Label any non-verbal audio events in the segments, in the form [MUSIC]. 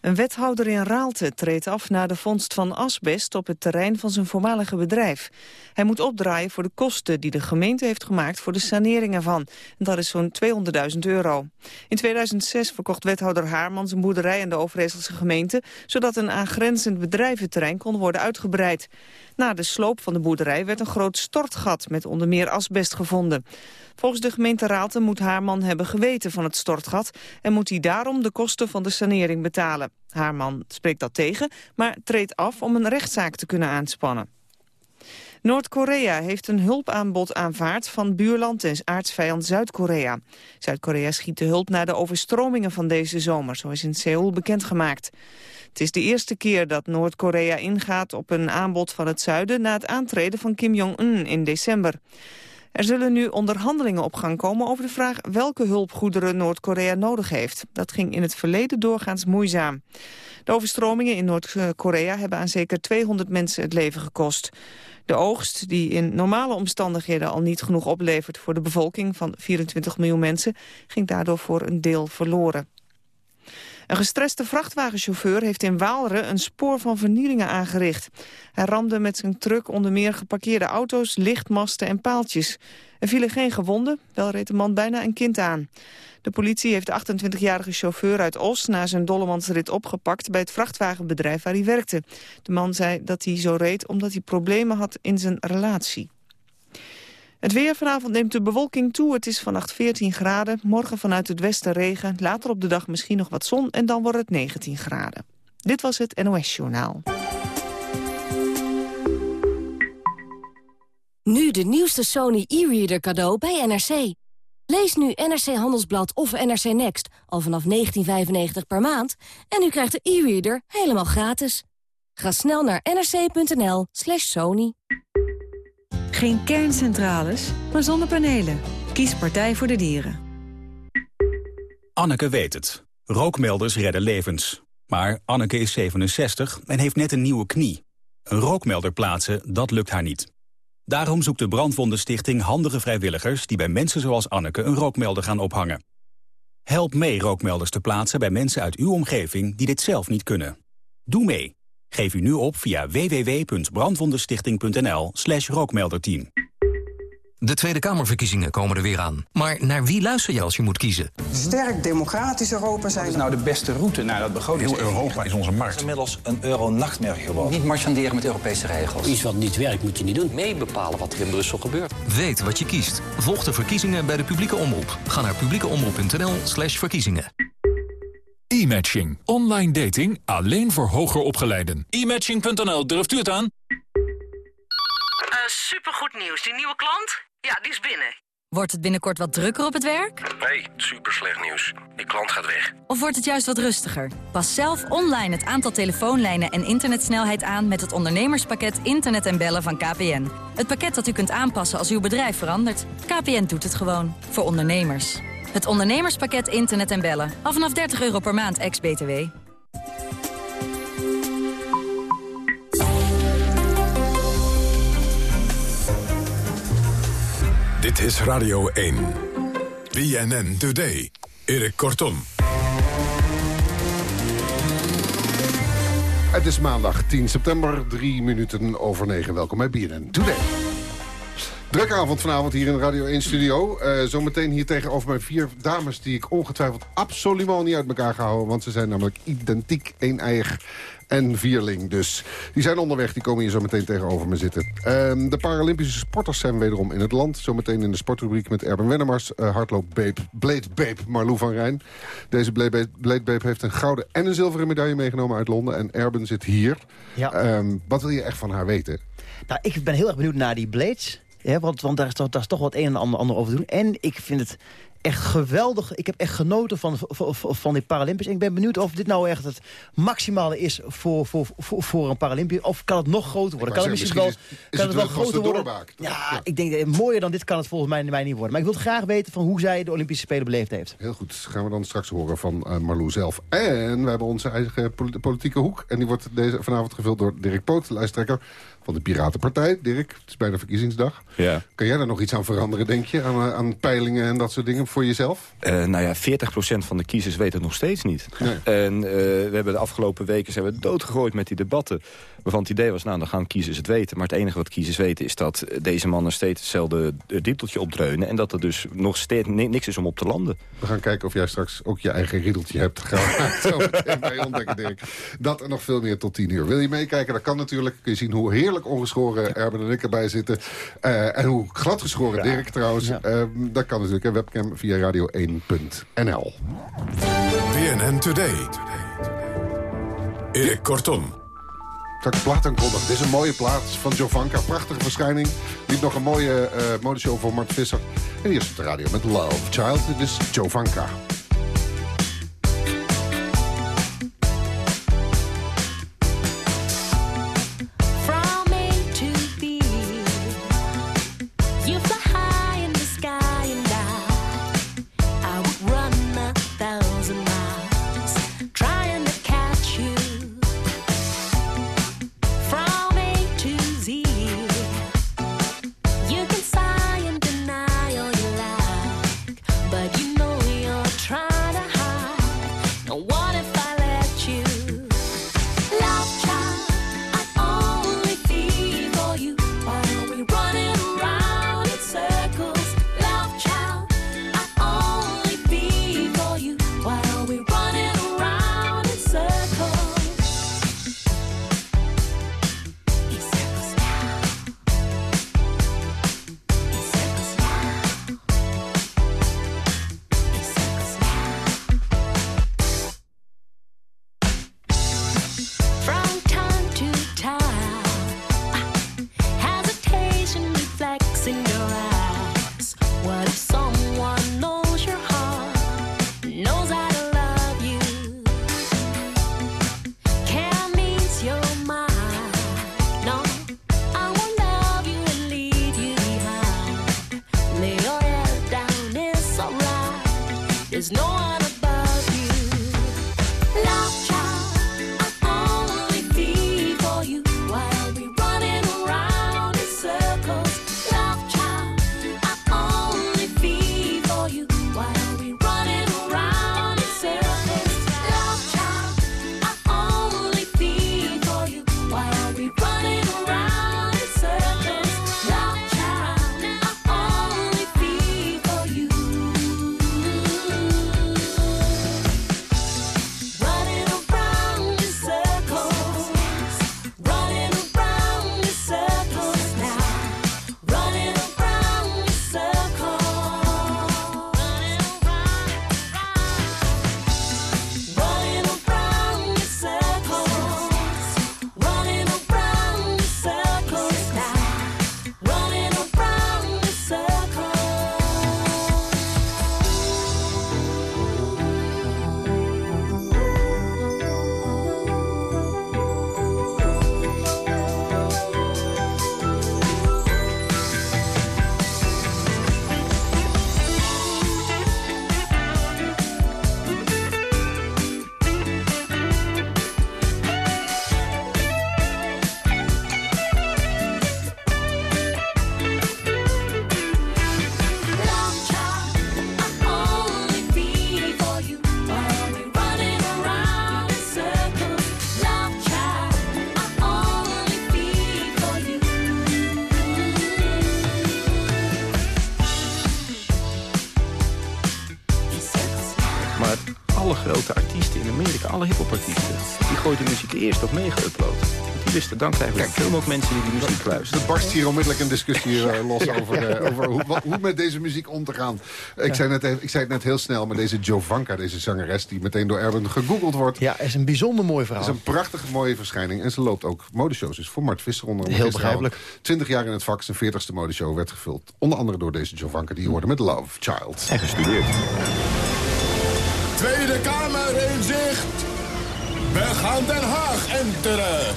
Een wethouder in Raalte treedt af na de vondst van asbest op het terrein van zijn voormalige bedrijf. Hij moet opdraaien voor de kosten die de gemeente heeft gemaakt voor de sanering ervan. Dat is zo'n 200.000 euro. In 2006 verkocht wethouder Haarman zijn boerderij aan de Overijsselse gemeente, zodat een aangrenzend bedrijventerrein kon worden uitgebreid. Na de sloop van de boerderij werd een groot stortgat met onder meer asbest gevonden. Volgens de gemeente Raalte moet Haarman hebben geweten van het stortgat... en moet hij daarom de kosten van de sanering betalen. Haarman spreekt dat tegen, maar treedt af om een rechtszaak te kunnen aanspannen. Noord-Korea heeft een hulpaanbod aanvaard van buurland en aardsvijand Zuid-Korea. Zuid-Korea schiet de hulp naar de overstromingen van deze zomer, zoals in Seoul bekendgemaakt. Het is de eerste keer dat Noord-Korea ingaat op een aanbod van het zuiden na het aantreden van Kim Jong-un in december. Er zullen nu onderhandelingen op gang komen over de vraag welke hulpgoederen Noord-Korea nodig heeft. Dat ging in het verleden doorgaans moeizaam. De overstromingen in Noord-Korea hebben aan zeker 200 mensen het leven gekost. De oogst, die in normale omstandigheden al niet genoeg oplevert voor de bevolking van 24 miljoen mensen, ging daardoor voor een deel verloren. Een gestreste vrachtwagenchauffeur heeft in Waalre een spoor van vernielingen aangericht. Hij ramde met zijn truck onder meer geparkeerde auto's, lichtmasten en paaltjes. Er vielen geen gewonden, wel reed de man bijna een kind aan. De politie heeft de 28-jarige chauffeur uit Os na zijn dollemansrit opgepakt bij het vrachtwagenbedrijf waar hij werkte. De man zei dat hij zo reed omdat hij problemen had in zijn relatie. Het weer vanavond neemt de bewolking toe. Het is vannacht 14 graden. Morgen vanuit het westen regen. Later op de dag misschien nog wat zon en dan wordt het 19 graden. Dit was het NOS Journaal. Nu de nieuwste Sony e-reader cadeau bij NRC. Lees nu NRC Handelsblad of NRC Next al vanaf 19,95 per maand... en u krijgt de e-reader helemaal gratis. Ga snel naar nrc.nl sony. Geen kerncentrales, maar zonnepanelen. Kies Partij voor de Dieren. Anneke weet het. Rookmelders redden levens. Maar Anneke is 67 en heeft net een nieuwe knie. Een rookmelder plaatsen, dat lukt haar niet. Daarom zoekt de Brandwondenstichting handige vrijwilligers... die bij mensen zoals Anneke een rookmelder gaan ophangen. Help mee rookmelders te plaatsen bij mensen uit uw omgeving... die dit zelf niet kunnen. Doe mee. Geef u nu op via www.brandwondenstichting.nl slash rookmelderteam. De Tweede Kamerverkiezingen komen er weer aan. Maar naar wie luister je als je moet kiezen? Sterk democratisch Europa zijn. Wat is nou de beste route naar dat begroting? Heel Europa is onze markt. Inmiddels een euro-nachtmerrie geworden. Niet marchanderen met Europese regels. Iets wat niet werkt moet je niet doen. Mee bepalen wat er in Brussel gebeurt. Weet wat je kiest. Volg de verkiezingen bij de publieke omroep. Ga naar publiekeomroep.nl slash verkiezingen. E-matching. Online dating alleen voor hoger opgeleiden. E-matching.nl, durft u het aan? Uh, supergoed nieuws. Die nieuwe klant? Ja, die is binnen. Wordt het binnenkort wat drukker op het werk? Nee, super slecht nieuws. Die klant gaat weg. Of wordt het juist wat rustiger? Pas zelf online het aantal telefoonlijnen en internetsnelheid aan... met het ondernemerspakket Internet en Bellen van KPN. Het pakket dat u kunt aanpassen als uw bedrijf verandert. KPN doet het gewoon. Voor ondernemers. Het ondernemerspakket Internet en Bellen. Al vanaf 30 euro per maand, ex-BTW. Dit is Radio 1. BNN Today. Erik Kortom. Het is maandag 10 september, drie minuten over negen. Welkom bij BNN Today. Drukke avond vanavond hier in de Radio 1 studio. Uh, zometeen hier tegenover mij vier dames die ik ongetwijfeld absoluut niet uit elkaar ga houden. Want ze zijn namelijk identiek, een-eier en vierling dus. Die zijn onderweg, die komen hier zo meteen tegenover me zitten. Uh, de Paralympische sporters zijn wederom in het land. Zometeen in de sportrubriek met Erben Wennemars. Uh, hardloop Beep, Blade Beep, Marlou van Rijn. Deze Blade Beep heeft een gouden en een zilveren medaille meegenomen uit Londen. En Erben zit hier. Ja. Um, wat wil je echt van haar weten? Nou, ik ben heel erg benieuwd naar die Blades. Want, want daar, is toch, daar is toch wat een en ander, ander over te doen. En ik vind het echt geweldig. Ik heb echt genoten van, van, van die Paralympisch. ik ben benieuwd of dit nou echt het maximale is voor, voor, voor, voor een Paralympisch. Of kan het nog groter worden? Kan het misschien, wel, kan het, wel groter worden? Ja, ja, ik denk, mooier dan dit kan het volgens mij, mij niet worden. Maar ik wil graag weten van hoe zij de Olympische Spelen beleefd heeft. Heel goed. Gaan we dan straks horen van uh, Marlou zelf. En we hebben onze eigen politieke hoek. En die wordt deze, vanavond gevuld door Dirk Poot, de lijsttrekker van de Piratenpartij. Dirk, het is bijna verkiezingsdag. Ja. Kan jij daar nog iets aan veranderen, denk je? Aan, eh, aan peilingen en dat soort dingen? voor jezelf? Uh, nou ja, 40% van de kiezers weten het nog steeds niet. En uh, we hebben de afgelopen weken zijn we doodgegooid met die debatten. Waarvan het idee was, nou, dan gaan kiezers het weten. Maar het enige wat kiezers weten is dat deze mannen steeds hetzelfde riedeltje opdreunen. En dat er dus nog steeds niks is om op te landen. We gaan kijken of jij straks ook je eigen riedeltje hebt gemaakt. [LAUGHS] Zo meteen bij ontdekken, Dirk. Dat en nog veel meer tot 10 uur. Wil je meekijken? Dat kan natuurlijk. Kun je zien hoe heerlijk ongeschoren Erben en ik erbij zitten. Uh, en hoe gladgeschoren ja. Dirk trouwens. Ja. Uh, dat kan natuurlijk. Een webcam via radio1.nl. BNN Today. Erik Kortom. Dat ik plaat aankondig. Dit is een mooie plaats van Jovanka. Prachtige verschijning. Liep nog een mooie uh, modeshow voor Mart Visser. En hier is op de radio met Love Child. Dit is Eerst op meegeüpload. Die wisten, dan krijgen we Kijk, veel mensen die die muziek luisteren. Er barst hier onmiddellijk een discussie [LAUGHS] uh, los over, uh, over hoe, wat, hoe, met deze muziek om te gaan. Ik, zei net, ik zei het net heel snel, maar deze Jovanka, deze zangeres... die meteen door Erwin gegoogeld wordt... Ja, is een bijzonder mooi verhaal. is een prachtige mooie verschijning. En ze loopt ook modeshows. Dus voor Mart Visser onder Heel begrijpelijk. 20 jaar in het vak, zijn 40ste modeshow werd gevuld. Onder andere door deze Jovanka, die hoorde met Love Child. En gestudeerd. Tweede Kamer in zicht. We gaan Den Haag enteren.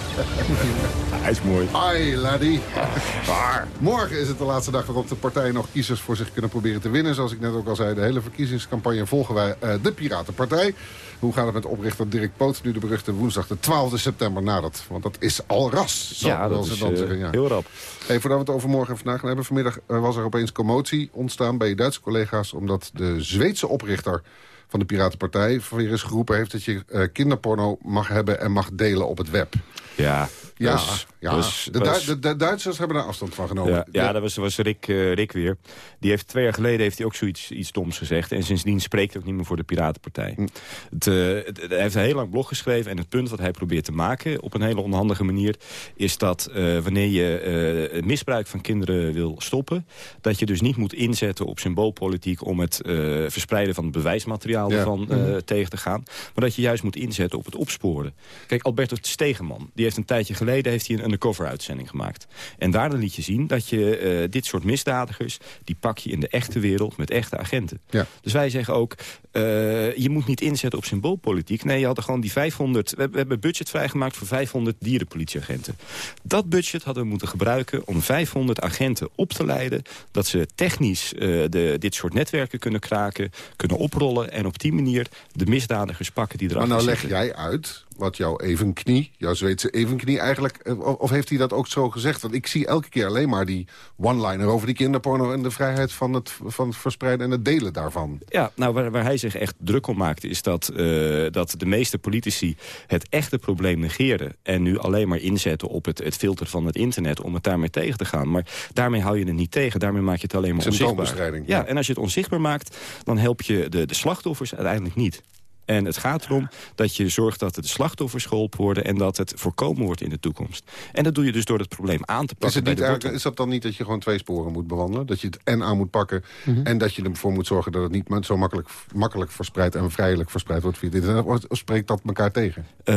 [LAUGHS] Hij is mooi. Ai, laddie. [LAUGHS] Maar morgen is het de laatste dag waarop de partijen nog kiezers voor zich kunnen proberen te winnen. Zoals ik net ook al zei, de hele verkiezingscampagne volgen wij uh, de Piratenpartij. Hoe gaat het met oprichter Dirk Poot nu de beruchte woensdag de 12 september nadert? Want dat is al ras. Ja, dat is dan zeggen, ja. heel rap. Hey, voordat we het over morgen en vandaag gaan hebben. Vanmiddag uh, was er opeens commotie ontstaan bij je Duitse collega's... omdat de Zweedse oprichter van de Piratenpartij weer eens geroepen heeft... dat je uh, kinderporno mag hebben en mag delen op het web. Ja, ja, dus, ja. Dus, de, Du de, Duitsers hebben daar afstand van genomen. Ja, ja dat was, was Rick, uh, Rick weer. Die heeft twee jaar geleden heeft hij ook zoiets iets doms gezegd. En sindsdien spreekt hij ook niet meer voor de Piratenpartij. Hm. Het, uh, het, hij heeft een heel lang blog geschreven. En het punt wat hij probeert te maken op een hele onhandige manier... is dat uh, wanneer je misbruik van kinderen wil stoppen... dat je dus niet moet inzetten op symboolpolitiek... om het verspreiden van het bewijsmateriaal ja. ervan hm. tegen te gaan. Maar dat je juist moet inzetten op het opsporen. Kijk, Alberto Stegeman, die heeft een tijdje geleden geleden heeft hij een undercover-uitzending gemaakt. En daarin liet je zien dat je uh, dit soort misdadigers... die pak je in de echte wereld met echte agenten. Ja. Dus wij zeggen ook, uh, je moet niet inzetten op symboolpolitiek. Nee, je had er gewoon die 500... We, we hebben budget vrijgemaakt voor 500 dierenpolitieagenten. Dat budget hadden we moeten gebruiken om 500 agenten op te leiden... dat ze technisch uh, de, dit soort netwerken kunnen kraken, kunnen oprollen... en op die manier de misdadigers pakken die erachter Maar nou leg zitten. jij uit wat jouw evenknie, jouw Zweedse evenknie eigenlijk... of heeft hij dat ook zo gezegd? Want ik zie elke keer alleen maar die one-liner over die kinderporno... en de vrijheid van het, van het verspreiden en het delen daarvan. Ja, nou, waar, waar hij zich echt druk om maakt... is dat, uh, dat de meeste politici het echte probleem negeren... en nu alleen maar inzetten op het, het filter van het internet... om het daarmee tegen te gaan. Maar daarmee hou je het niet tegen. Daarmee maak je het alleen maar onzichtbaar. Ja, ja, en als je het onzichtbaar maakt... dan help je de, de slachtoffers uiteindelijk niet. En het gaat erom dat je zorgt dat de slachtoffers geholpen worden... en dat het voorkomen wordt in de toekomst. En dat doe je dus door het probleem aan te pakken. Is, het niet eigenlijk, is dat dan niet dat je gewoon twee sporen moet bewandelen? Dat je het en aan moet pakken... Mm -hmm. en dat je ervoor moet zorgen dat het niet zo makkelijk, makkelijk verspreid... en vrijelijk verspreid wordt via dit internet? Of spreekt dat elkaar tegen? Uh,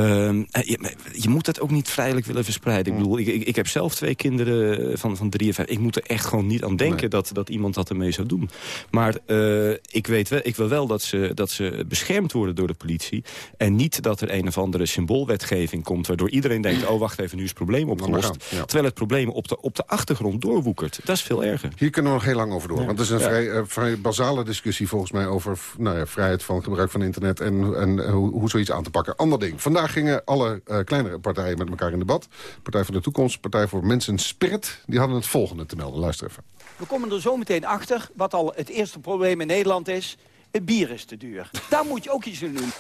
je, je, moet het ook niet vrijelijk willen verspreiden. Mm. Ik bedoel, ik, ik, ik, heb zelf twee kinderen van, van drie en vijf. Ik moet er echt gewoon niet aan denken nee. dat, dat iemand dat ermee zou doen. Maar uh, ik, weet wel, ik wil wel dat ze, dat ze beschermd worden door de politie. En niet dat er een of andere symboolwetgeving komt... waardoor iedereen denkt, oh wacht even, nu is het probleem opgelost. Ja. Terwijl het probleem op de, op de achtergrond doorwoekert. Dat is veel erger. Hier kunnen we nog heel lang over door. Ja. Want het is een ja. vrij, uh, vrij basale discussie volgens mij... over nou ja, vrijheid van gebruik van internet en, en uh, hoe, hoe zoiets aan te pakken. Ander ding. Vandaag gingen alle uh, kleinere partijen met elkaar in debat. Partij voor de Toekomst, Partij voor Mensen Spirit... die hadden het volgende te melden. Luister even. We komen er zo meteen achter wat al het eerste probleem in Nederland is... Het bier is te duur. Daar moet je ook iets aan doen.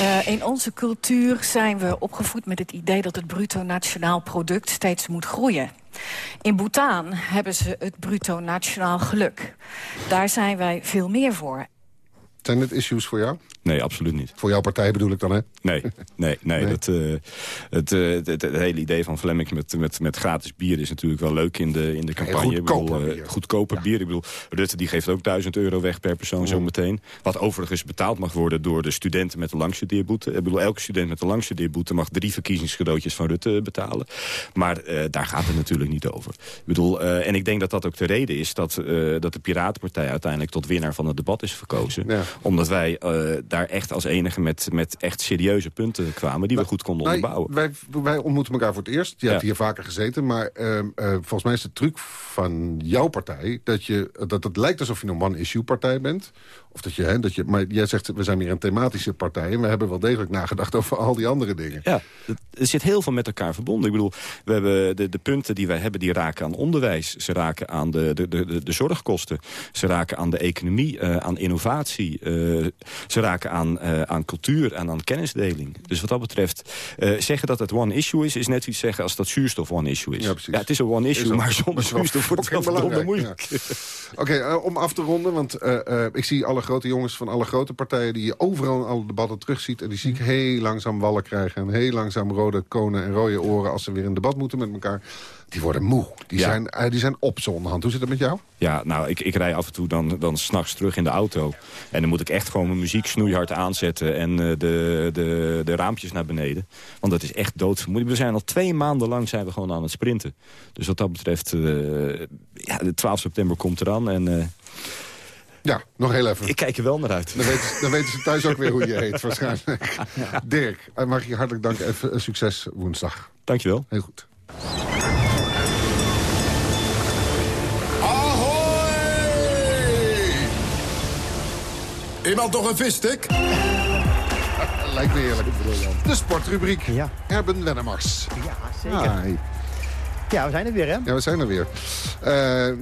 Uh, in onze cultuur zijn we opgevoed met het idee dat het bruto nationaal product steeds moet groeien. In Bhutan hebben ze het bruto nationaal geluk. Daar zijn wij veel meer voor. Zijn dit issues voor jou? Nee, absoluut niet. Voor jouw partij bedoel ik dan, hè? Nee, nee, nee. nee. Dat, uh, het, uh, het, het, het, hele idee van Flemming met, met, met gratis bier is natuurlijk wel leuk in de, in de campagne. Ja, goedkoper bedoel, bier. Goedkoper ja. bier. Ik bedoel, Rutte die geeft ook 1000 euro weg per persoon zometeen. Wat overigens betaald mag worden door de studenten met de langstudeerboete. Ik bedoel, elke student met de langstudeerboete mag drie verkiezingscadeautjes van Rutte betalen. Maar uh, daar gaat het natuurlijk niet over. Ik bedoel, en ik denk dat dat ook de reden is dat, dat de Piratenpartij uiteindelijk tot winnaar van het debat is verkozen. Ja. Omdat wij daar echt als enige met, met echt serieuze punten kwamen... die we goed konden wij, onderbouwen. Wij, wij ontmoeten elkaar voor het eerst. Je ja. hebt hier vaker gezeten. Maar uh, uh, volgens mij is de truc van jouw partij... dat, je, dat het lijkt alsof je een one-issue-partij bent. Of dat je, hè, dat je, maar jij zegt, we zijn meer een thematische partij... en we hebben wel degelijk nagedacht [LAUGHS] over al die andere dingen. Ja, er zit heel veel met elkaar verbonden. Ik bedoel, we hebben de, de punten die wij hebben... die raken aan onderwijs, ze raken aan de, de, de, de zorgkosten... ze raken aan de economie, uh, aan innovatie... ze raken aan uh, aan cultuur en aan kennisdeling. Dus wat dat betreft, uh, zeggen dat het one issue is... is net iets zeggen als dat zuurstof one issue is. Ja, ja het is een one issue, maar zonder zuurstof wordt het wel moeilijk. Ja. [LAUGHS] Oké, okay, uh, om af te ronden, want ik zie alle grote jongens van alle grote partijen... die je overal in alle debatten terugziet... en die zie ik heel langzaam wallen krijgen... en heel langzaam rode konen en rode oren... als ze weer in debat moeten met elkaar die worden moe. Die, ja. zijn, uh, die zijn op z'n onderhand. Hoe zit het met jou? Ja, nou, ik, ik rij af en toe dan, dan s'nachts terug in de auto. En dan moet ik echt gewoon mijn muziek snoeihard aanzetten... en uh, de, de, de raampjes naar beneden. Want dat is echt doodvermoeiend. We zijn al twee maanden lang zijn we gewoon aan het sprinten. Dus wat dat betreft, uh, ja, de 12 september komt eraan. En Ja, nog heel even. Ik kijk er wel naar uit. Dan weten, ze, dan weten ze thuis ook weer hoe je heet, waarschijnlijk. [LAUGHS] Dirk, eh, mag je hartelijk danken. Even eh, succes woensdag. Dankjewel. Heel goed. Iemand toch een visstick? [LAUGHS] Lijkt me heerlijk. De sportrubriek. Ja. Erben Wennemars. Ja, zeker. Hi. Ja, we zijn er weer, hè? Ja, we zijn er weer. Eh,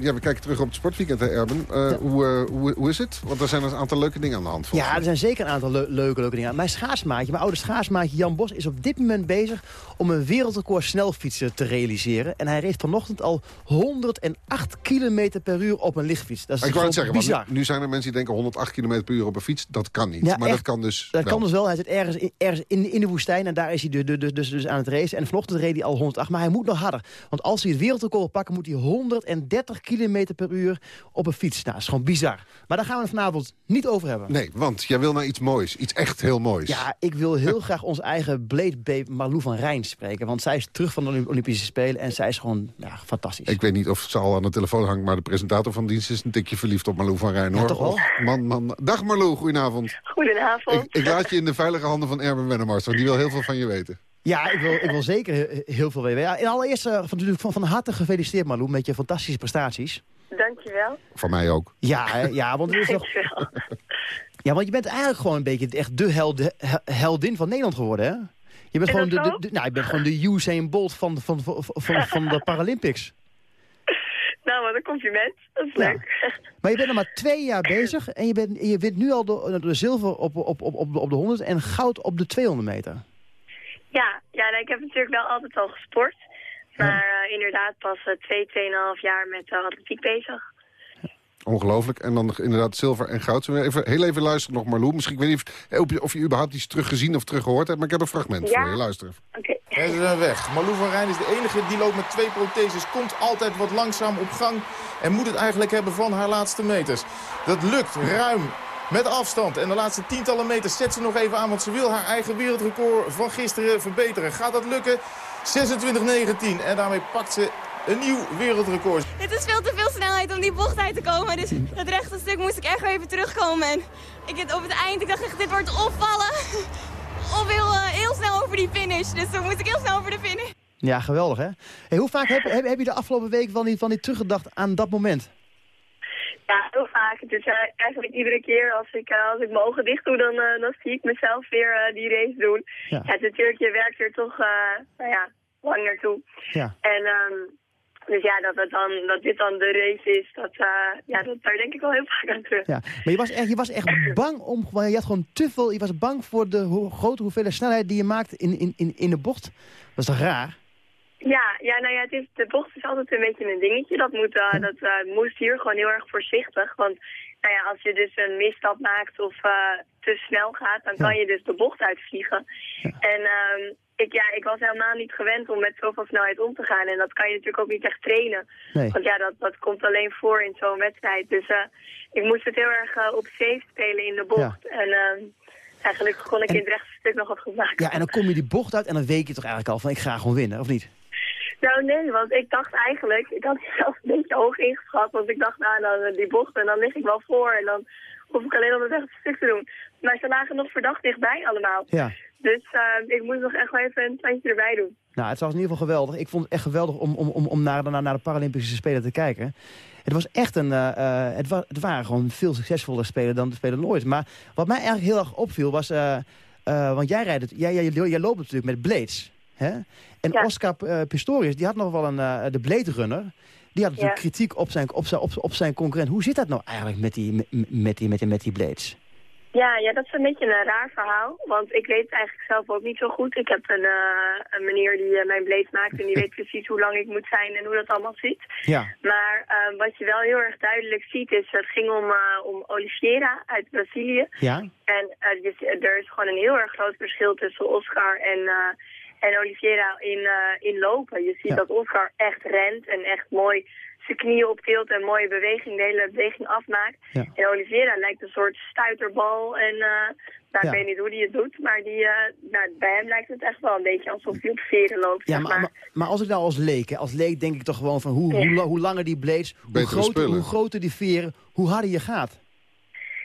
ja, we kijken terug op het sportweekend, hè, Erben. Eh, hoe, eh, hoe, hoe is het? Want er zijn een aantal leuke dingen aan de hand. Ja, er zijn zeker een aantal le leuke, leuke dingen. Mijn schaatsmaatje, mijn oude schaatsmaatje Jan Bos... is op dit moment bezig om een wereldrecord snelfietsen te realiseren. En hij reed vanochtend al 108 km per uur op een lichtfiets. Dat is ik wou het zeggen, bizar. nu, nu zijn er mensen die denken 108 km per uur op een fiets. Dat kan niet. Ja, maar echt. dat kan dus Dat wel. kan dus wel. Hij zit ergens, in, ergens in, in de woestijn en daar is hij dus, dus, dus, dus aan het racen. En vanochtend reed hij al 108, maar hij moet nog harder. Want als hij het wereldrecord wil pakken, moet hij 130 km per uur op een fiets. Nou, dat is gewoon bizar. Maar daar gaan we het vanavond niet over hebben. Nee, want jij wil naar iets moois. Iets echt heel moois. Ja, ik wil heel [LAUGHS] graag onze eigen Blade Babe Marlou van Rijn spreken. Want zij is terug van de Olymp- Olympische Spelen en zij is gewoon ja, fantastisch. Ik weet niet of ze al aan de telefoon hangt, maar de presentator van dienst is een tikje verliefd op Marlou van Rijn. Ja, hoor. toch wel? Man, man. Dag Marlou, goedenavond. Goedenavond. Ik, ik laat je in de veilige handen van Erben Wennemars, want die wil heel veel van je weten. Ja, ik wil, ik wil zeker he- heel veel weten. Ja, in allereerst eh, van, natuurlijk van, van harte gefeliciteerd Marlou met je fantastische prestaties. Dankjewel. Van mij ook. Ja, hè, ja, want, is [LAUGHS] nog, Dankjewel. ja, want je bent eigenlijk gewoon een beetje echt de helde, heldin van Nederland geworden, hè? Je bent gewoon de, de, nou, je bent gewoon de Usain Bolt van, van, van, van, van de Paralympics. [LAUGHS] Nou, wat een compliment. Dat is Ja. leuk. [LAUGHS] Maar je bent nog maar twee jaar bezig en je, bent, je wint nu al de, de zilver op, op, op, op, de, op de 100 en goud op de 200 meter. Ja, ja nou, ik heb natuurlijk wel altijd al gesport. Maar eh, inderdaad pas uh, twee, tweeënhalf jaar met uh, atletiek bezig. Ongelooflijk. En dan inderdaad zilver en goud. Zullen we even, heel even luisteren nog, Marlou. Misschien, ik weet niet of, of, je, of je überhaupt iets teruggezien of teruggehoord hebt, maar ik heb een fragment Ja. voor je. Luister even. Oké. Ze zijn weg. Marlou van Rijn is de enige die loopt met twee protheses. Komt altijd wat langzaam op gang. En moet het eigenlijk hebben van haar laatste meters. Dat lukt ruim. Met afstand. En de laatste tientallen meters zet ze nog even aan. Want ze wil haar eigen wereldrecord van gisteren verbeteren. Gaat dat lukken? 26-19. En daarmee pakt ze een nieuw wereldrecord. Dit is veel te veel snelheid om die bocht uit te komen. Dus dat rechte stuk moest ik echt weer even terugkomen. En ik het op het eind, ik dacht echt, dit wordt opvallen. Of heel, uh, heel snel over die finish. Dus toen moest ik heel snel over de finish. Ja, geweldig hè? Hey, hoe vaak heb, heb, heb je de afgelopen week van die, van die teruggedacht aan dat moment? Ja, heel vaak. Dus uh, eigenlijk iedere keer als ik, uh, als ik mijn ogen dicht doe, dan, uh, dan zie ik mezelf weer die race doen. Ja. ja natuurlijk, je werkt er toch nou ja, lang naartoe. Ja. En um, dus ja, dat, het dan, dat dit dan de race is, dat, ja, dat, daar denk ik wel heel vaak aan terug. Ja, maar je was echt, je was echt bang om, je had gewoon te veel, je was bang voor de ho grote hoeveelheid snelheid die je maakt in, in, in, in de bocht. Dat is toch raar? Ja, ja, nou ja, het is, de bocht is altijd een beetje een dingetje. Dat, moet, uh, dat uh, moest hier gewoon heel erg voorzichtig. Want nou ja, als je dus een misstap maakt of uh, te snel gaat, dan kan je dus de bocht uitvliegen. Ja. En um, ik, ja, ik was helemaal niet gewend om met zoveel snelheid om te gaan. En dat kan je natuurlijk ook niet echt trainen. Nee. Want ja, dat, dat komt alleen voor in zo'n wedstrijd. Dus ik moest het heel erg op safe spelen in de bocht. Ja. En eigenlijk kon ik en... in het rechte stuk nog wat goed maken. Ja, en dan kom je die bocht uit en dan weet je toch eigenlijk al van ik ga gewoon winnen, of niet? Nou nee, want ik dacht eigenlijk, ik had zelf een beetje hoog ingeschat, want ik dacht nou dan die bocht en dan lig ik wel voor en dan hoef ik alleen nog het rechte stuk te doen. Maar ze lagen nog verdacht dichtbij allemaal. Ja. Dus uh, ik moest nog echt wel even een tandje erbij doen. Nou, het was in ieder geval geweldig. Ik vond het echt geweldig om, om, om, om naar, naar, naar de Paralympische Spelen te kijken. Het was echt een, uh, uh, het, wa het waren gewoon veel succesvoller spelen dan de spelen ooit. Maar wat mij eigenlijk heel erg opviel was, want jij, rijdt het, jij, jij, jij loopt natuurlijk met blades. Hè? En ja. Oscar Pistorius, die had nog wel een, de Blade Runner. Die had natuurlijk ja. kritiek op zijn, op, zijn, op, op zijn concurrent. Hoe zit dat nou eigenlijk met die, met, die, met die, met die blades? Ja, ja, dat is een beetje een raar verhaal. Want ik weet het eigenlijk zelf ook niet zo goed. Ik heb een, uh, een meneer die uh, mijn blades maakt en die weet precies hoe lang ik moet zijn en hoe dat allemaal zit. Ja. Maar uh, wat je wel heel erg duidelijk ziet is, het ging om, om Oliveira uit Brazilië. Ja. En dus, er is gewoon een heel erg groot verschil tussen Oscar en, en Oliveira in, in lopen. Je ziet ja. dat Oscar echt rent en echt mooi zijn knieën optilt en mooie beweging, de hele beweging afmaakt. Ja. En Oliveira lijkt een soort stuiterbal. En uh, nou, Ja. ik weet niet hoe die het doet, maar die, uh, nou, bij hem lijkt het echt wel een beetje alsof hij op veren loopt. Ja, zeg maar, maar. maar, maar als ik nou als leek, hè, als leek denk ik toch gewoon van hoe, Ja. hoe, hoe langer die blades, hoe groter, hoe groter die veren, hoe harder je gaat.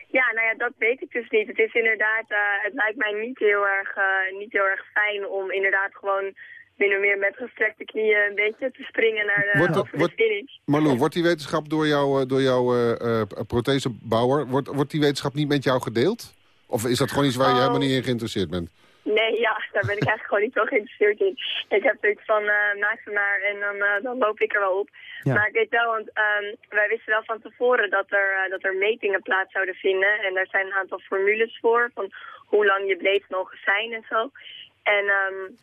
Ja, nou ja, dat weet ik dus niet. Het is inderdaad, uh, het lijkt mij niet heel erg, uh, niet heel erg fijn om inderdaad gewoon min meer met gestrekte knieën een beetje te springen naar de, wordt, over wordt, de finish. Wordt die wetenschap door, jou, door jouw uh, prothesebouwer, wordt, wordt die wetenschap niet met jou gedeeld? Of is dat gewoon iets waar je helemaal niet in geïnteresseerd bent? Nee, ja, daar ben ik eigenlijk gewoon niet zo geïnteresseerd in. Ik heb zoiets van, uh, maak ze maar en dan, uh, dan loop ik er wel op. Maar ik weet wel, want um, wij wisten wel van tevoren dat er, uh, dat er metingen plaats zouden vinden. En daar zijn een aantal formules voor, van hoe lang je blades mogen zijn en zo. En um,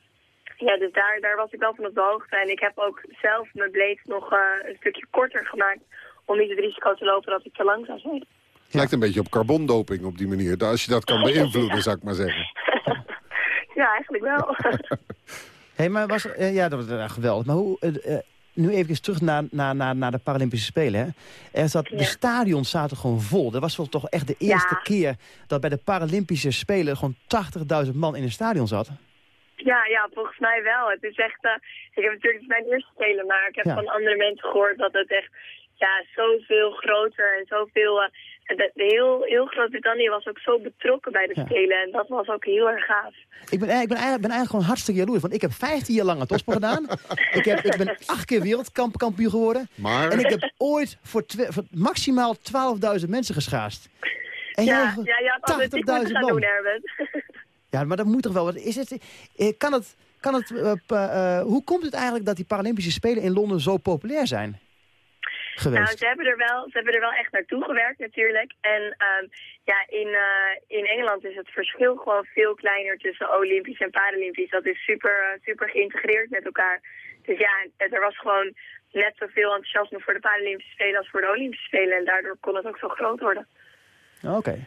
ja, dus daar, daar was ik wel van op de hoogte. En ik heb ook zelf mijn blades nog een stukje korter gemaakt om niet het risico te lopen dat ik te lang zou zijn. Het lijkt een beetje op carbondoping op die manier. Als je dat kan [LAUGHS] beïnvloeden, zou ik maar zeggen. [LAUGHS] Ja, eigenlijk wel. [LAUGHS] hey, maar was, uh, ja, dat was uh, geweldig. Maar hoe, nu even terug naar, naar, naar, naar de Paralympische Spelen. Hè? Er zat, De stadions zaten gewoon vol. Dat was toch echt de eerste keer dat bij de Paralympische Spelen... gewoon 80.000 man in een stadion zat? Ja, ja, volgens mij wel. Het is echt... ik heb natuurlijk mijn eerste Spelen, maar ik heb van andere mensen gehoord dat het echt ja, zoveel groter en zoveel de, heel, heel Groot-Brittannië was ook zo betrokken bij de Spelen. En dat was ook heel erg gaaf. Ik ben, ik ben, eigenlijk, ben eigenlijk gewoon hartstikke jaloers. Want ik heb 15 jaar lang het Tospo gedaan. [LAUGHS] ik, heb, ik ben acht keer wereldkampioen geworden. Maar... En ik heb ooit voor, voor maximaal 12.000 mensen geschaast. En ja, ja, je had altijd dit moeten gaan doen, Herbert. ja, maar dat moet toch wel. Wat is het, eh, kan het, kan het, uh, uh, hoe komt het eigenlijk dat die Paralympische Spelen in Londen zo populair zijn? Geweest? Nou, ze hebben er wel, ze hebben er wel echt naartoe gewerkt natuurlijk. En um, ja, in, uh, in Engeland is het verschil gewoon veel kleiner tussen Olympisch en Paralympisch. Dat is super, super geïntegreerd met elkaar. Dus ja, er was gewoon net zoveel enthousiasme voor de Paralympische Spelen als voor de Olympische Spelen. En daardoor kon het ook zo groot worden. Oké.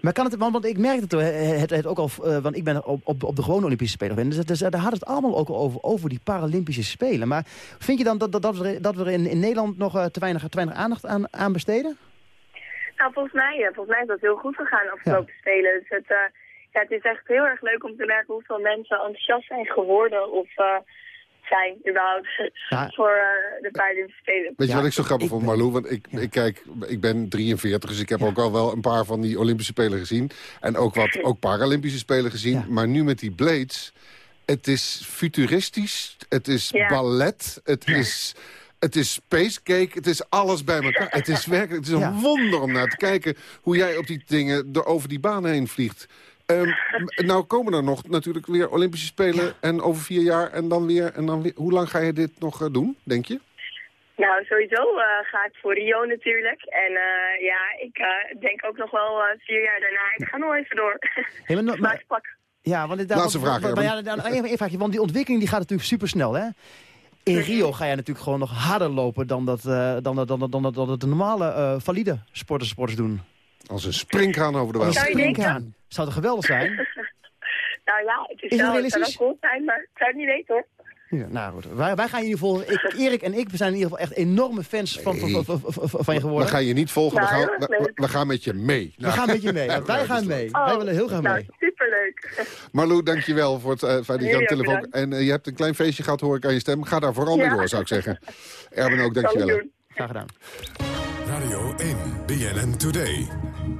Maar kan het, want, ik merk het, het, het ook al, uh, want ik ben op, op, op de gewone Olympische Spelen. Dus, dus, daar had het allemaal ook al over, over die Paralympische Spelen. Maar vind je dan dat, dat, dat we, dat we in, in Nederland nog uh, te, weinig, te weinig aandacht aan, aan besteden? Nou, volgens mij, volgens mij is dat heel goed gegaan afgelopen ja. Spelen. Dus het, ja, het is echt heel erg leuk om te merken hoeveel mensen enthousiast zijn geworden. Of zijn, überhaupt, [LAUGHS] ja. voor uh, de Paralympische Spelen. Weet je wat ik zo grappig vond, Marlou? Want ik, ik, kijk, ik ben 43, dus ik heb ook al wel een paar van die Olympische Spelen gezien. En ook wat [LAUGHS] ook Paralympische Spelen gezien. Maar nu met die blades, het is futuristisch, het is ballet, het is... Het is spacecake, het is alles bij elkaar. Het is [LAUGHS] werkelijk, het is een wonder om naar te kijken... hoe jij op die dingen er over die baan heen vliegt. Um, nou komen er nog natuurlijk weer Olympische Spelen en over vier jaar en dan weer. En dan weer. Hoe lang ga je dit nog uh, doen, denk je? Nou, sowieso uh, ga ik voor Rio natuurlijk. En uh, ja, ik denk ook nog wel vier jaar daarna. Ik ga nog even door. Hey, maar, [LAUGHS] maar, ja, want dit, Laatste vraag. Maar, ja, dan, even, even vraagje, want die ontwikkeling die gaat natuurlijk super snel, hè? In Rio ga je natuurlijk gewoon nog harder lopen dan dat, dan, dan, dan, dan, dan, de normale valide sporters, sporters doen. Als een springhaan over de water. Een springhaan. Zou toch geweldig zijn? [LAUGHS] nou ja, het is, is wel, het wel cool zijn, maar ik zou het niet weten hoor. Ja, nou goed, wij, wij gaan in ieder geval, ik, Erik en ik, we zijn in ieder geval echt enorme fans van, van, van, van, je geworden. We gaan je niet volgen, we, gaan, we, we, gaan met je mee. We gaan met je mee, wij gaan mee. wij willen heel graag nou, mee. Superleuk. [LAUGHS] Marlou, dankjewel voor het uh, feit dat je aan de telefoon... En uh, je hebt een klein feestje gehad, hoor ik aan je stem. Ga daar vooral mee door, zou ik zeggen. Erben ook, dankjewel. Graag gedaan. Radio 1, BNN Today.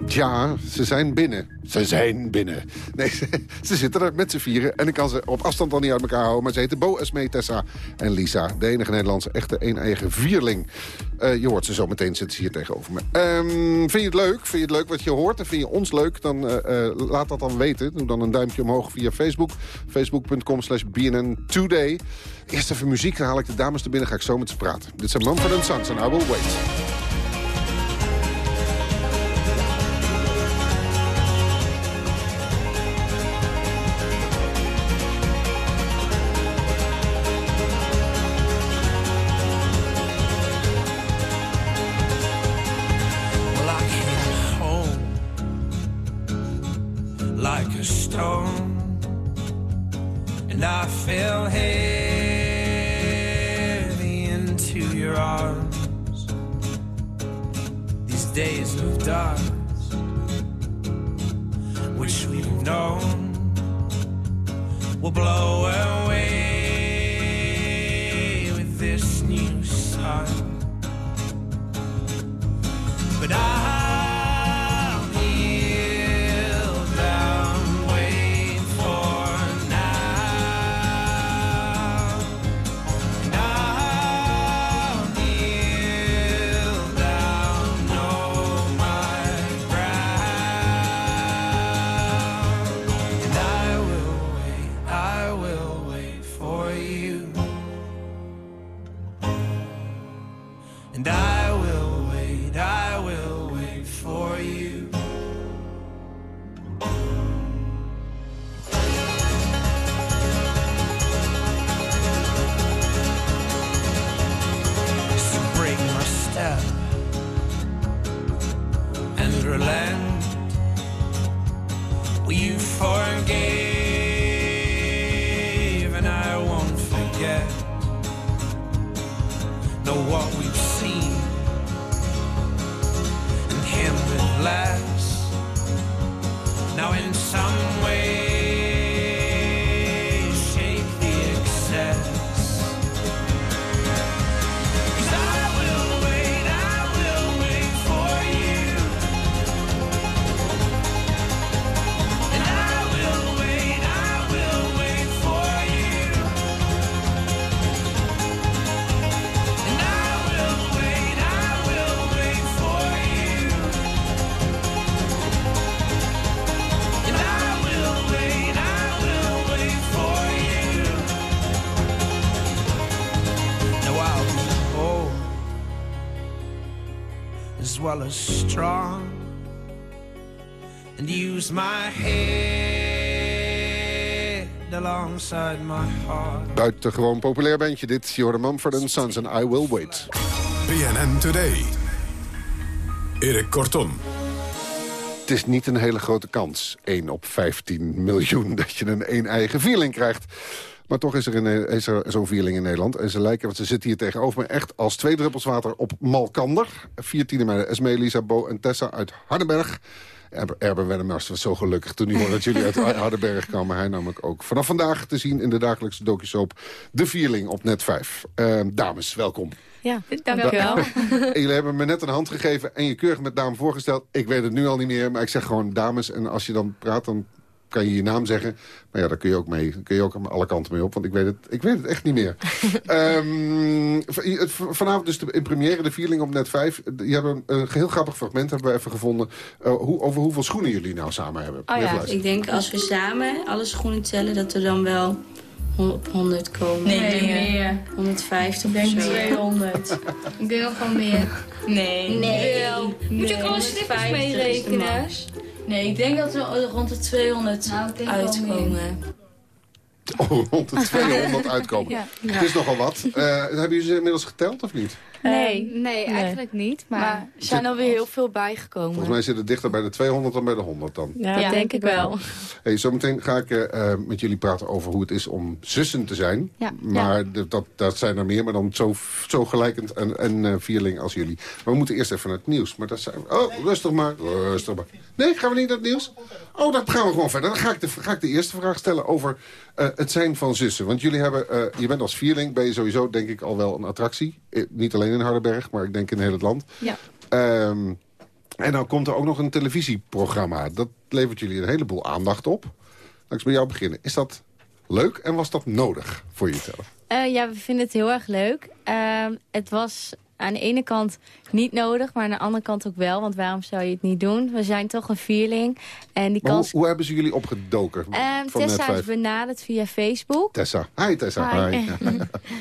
Ja, ze zijn binnen. Ze zijn binnen. Nee, [LAUGHS] ze, ze, zitten er met z'n vieren. En ik kan ze op afstand al niet uit elkaar houden. Maar ze heten Bo, Esme, Tessa en Lisa. De enige Nederlandse echte een-eigen vierling. Uh, je hoort ze zo meteen, zitten ze hier tegenover me. Um, vind je het leuk? Vind je het leuk wat je hoort? En vind je ons leuk? Dan uh, uh, laat dat dan weten. Doe dan een duimpje omhoog via Facebook. Facebook.com slash BNN Today. Eerst even muziek, dan haal ik de dames er binnen. Ga ik zo met ze praten. Dit zijn Mumford Sons en I Will Wait. As well as strong and use my head alongside my heart. Buitengewoon populair bandje dit. Jordan Mumford Sons en I Will Wait. BNN Today. Erik Kortom. Het is niet een hele grote kans, 1 op 15 miljoen, dat je een één eigen vierling krijgt. Maar toch is er, een- is er zo'n vierling in Nederland. En ze lijken, want ze zitten hier tegenover me, echt als twee druppels water op Malkander. Vier tienermeiden, Esme, Lisa, Bo en Tessa uit Hardenberg. Erben- Wennemars was zo gelukkig toen hij hoorde dat jullie uit [LAUGHS] Hardenberg kwamen. Hij namelijk ook vanaf vandaag te zien in de dagelijkse docusoap De Vierling op Net 5. Eh, dames, welkom. Ja, dankjewel. En [LAUGHS] [LAUGHS] jullie hebben me net een hand gegeven en je keurig met naam voorgesteld. Ik weet het nu al niet meer, maar ik zeg gewoon dames. En als je dan praat, dan kan je je naam zeggen. Maar ja, daar kun je ook mee. kun je ook aan alle kanten mee op, want ik weet het, ik weet het echt niet meer. [LAUGHS] Ehm, vanavond dus de, in première, de vierling op net 5. Je hebt een, een heel grappig fragment hebben we even gevonden. eh, hoe, over hoeveel schoenen jullie nou samen hebben. Oh ja, ik denk als we samen alle schoenen tellen... dat er dan wel op 100 komen. Nee, meer. 150 Ik denk of zo. 200. Ik denk nog wel meer. Nee. Nee. Wel. Moet je ook alle snippers 150 is de meerekenen? Nee, ik denk dat we rond de 200 Nou, uitkomen. Oh, rond de 200 [LAUGHS] uitkomen. Ja. Het is nogal wat. Eh, hebben jullie ze inmiddels geteld of niet? Nee, nee, eigenlijk niet. Maar, er zijn alweer heel veel bijgekomen. Volgens mij zit het dichter bij de 200 dan bij de 100 dan. Ja, denk ik wel. Hey, zometeen ga ik eh, eh, met jullie praten over hoe het is om zussen te zijn. Ja. Maar dat, dat zijn er meer, maar dan zo, zo gelijkend en, en eh, vierling als jullie. Maar we moeten eerst even naar het nieuws. Maar dat zijn, oh, rustig maar, rustig maar. Nee, gaan we niet naar het nieuws? Oh, dan gaan we gewoon verder. Dan ga ik de, ga ik de eerste vraag stellen over eh, het zijn van zussen. Want jullie hebben, eh, je bent als vierling, ben je sowieso denk ik al wel een attractie. Niet alleen in Hardenberg, maar ik denk in heel het land. Ja. Ehm, en dan komt er ook nog een televisieprogramma. Dat levert jullie een heleboel aandacht op. Laat ik bij jou beginnen. Is dat leuk en was dat nodig voor jezelf? Eh, ja, we vinden het heel erg leuk. Ehm, het was aan de ene kant niet nodig, maar aan de andere kant ook wel. Want waarom zou je het niet doen? We zijn toch een vierling. En die hoe, kans... hoe hebben ze jullie opgedoken? Net Tessa is benaderd via Facebook. Tessa. Hi Tessa. Hi. Hi. [LAUGHS]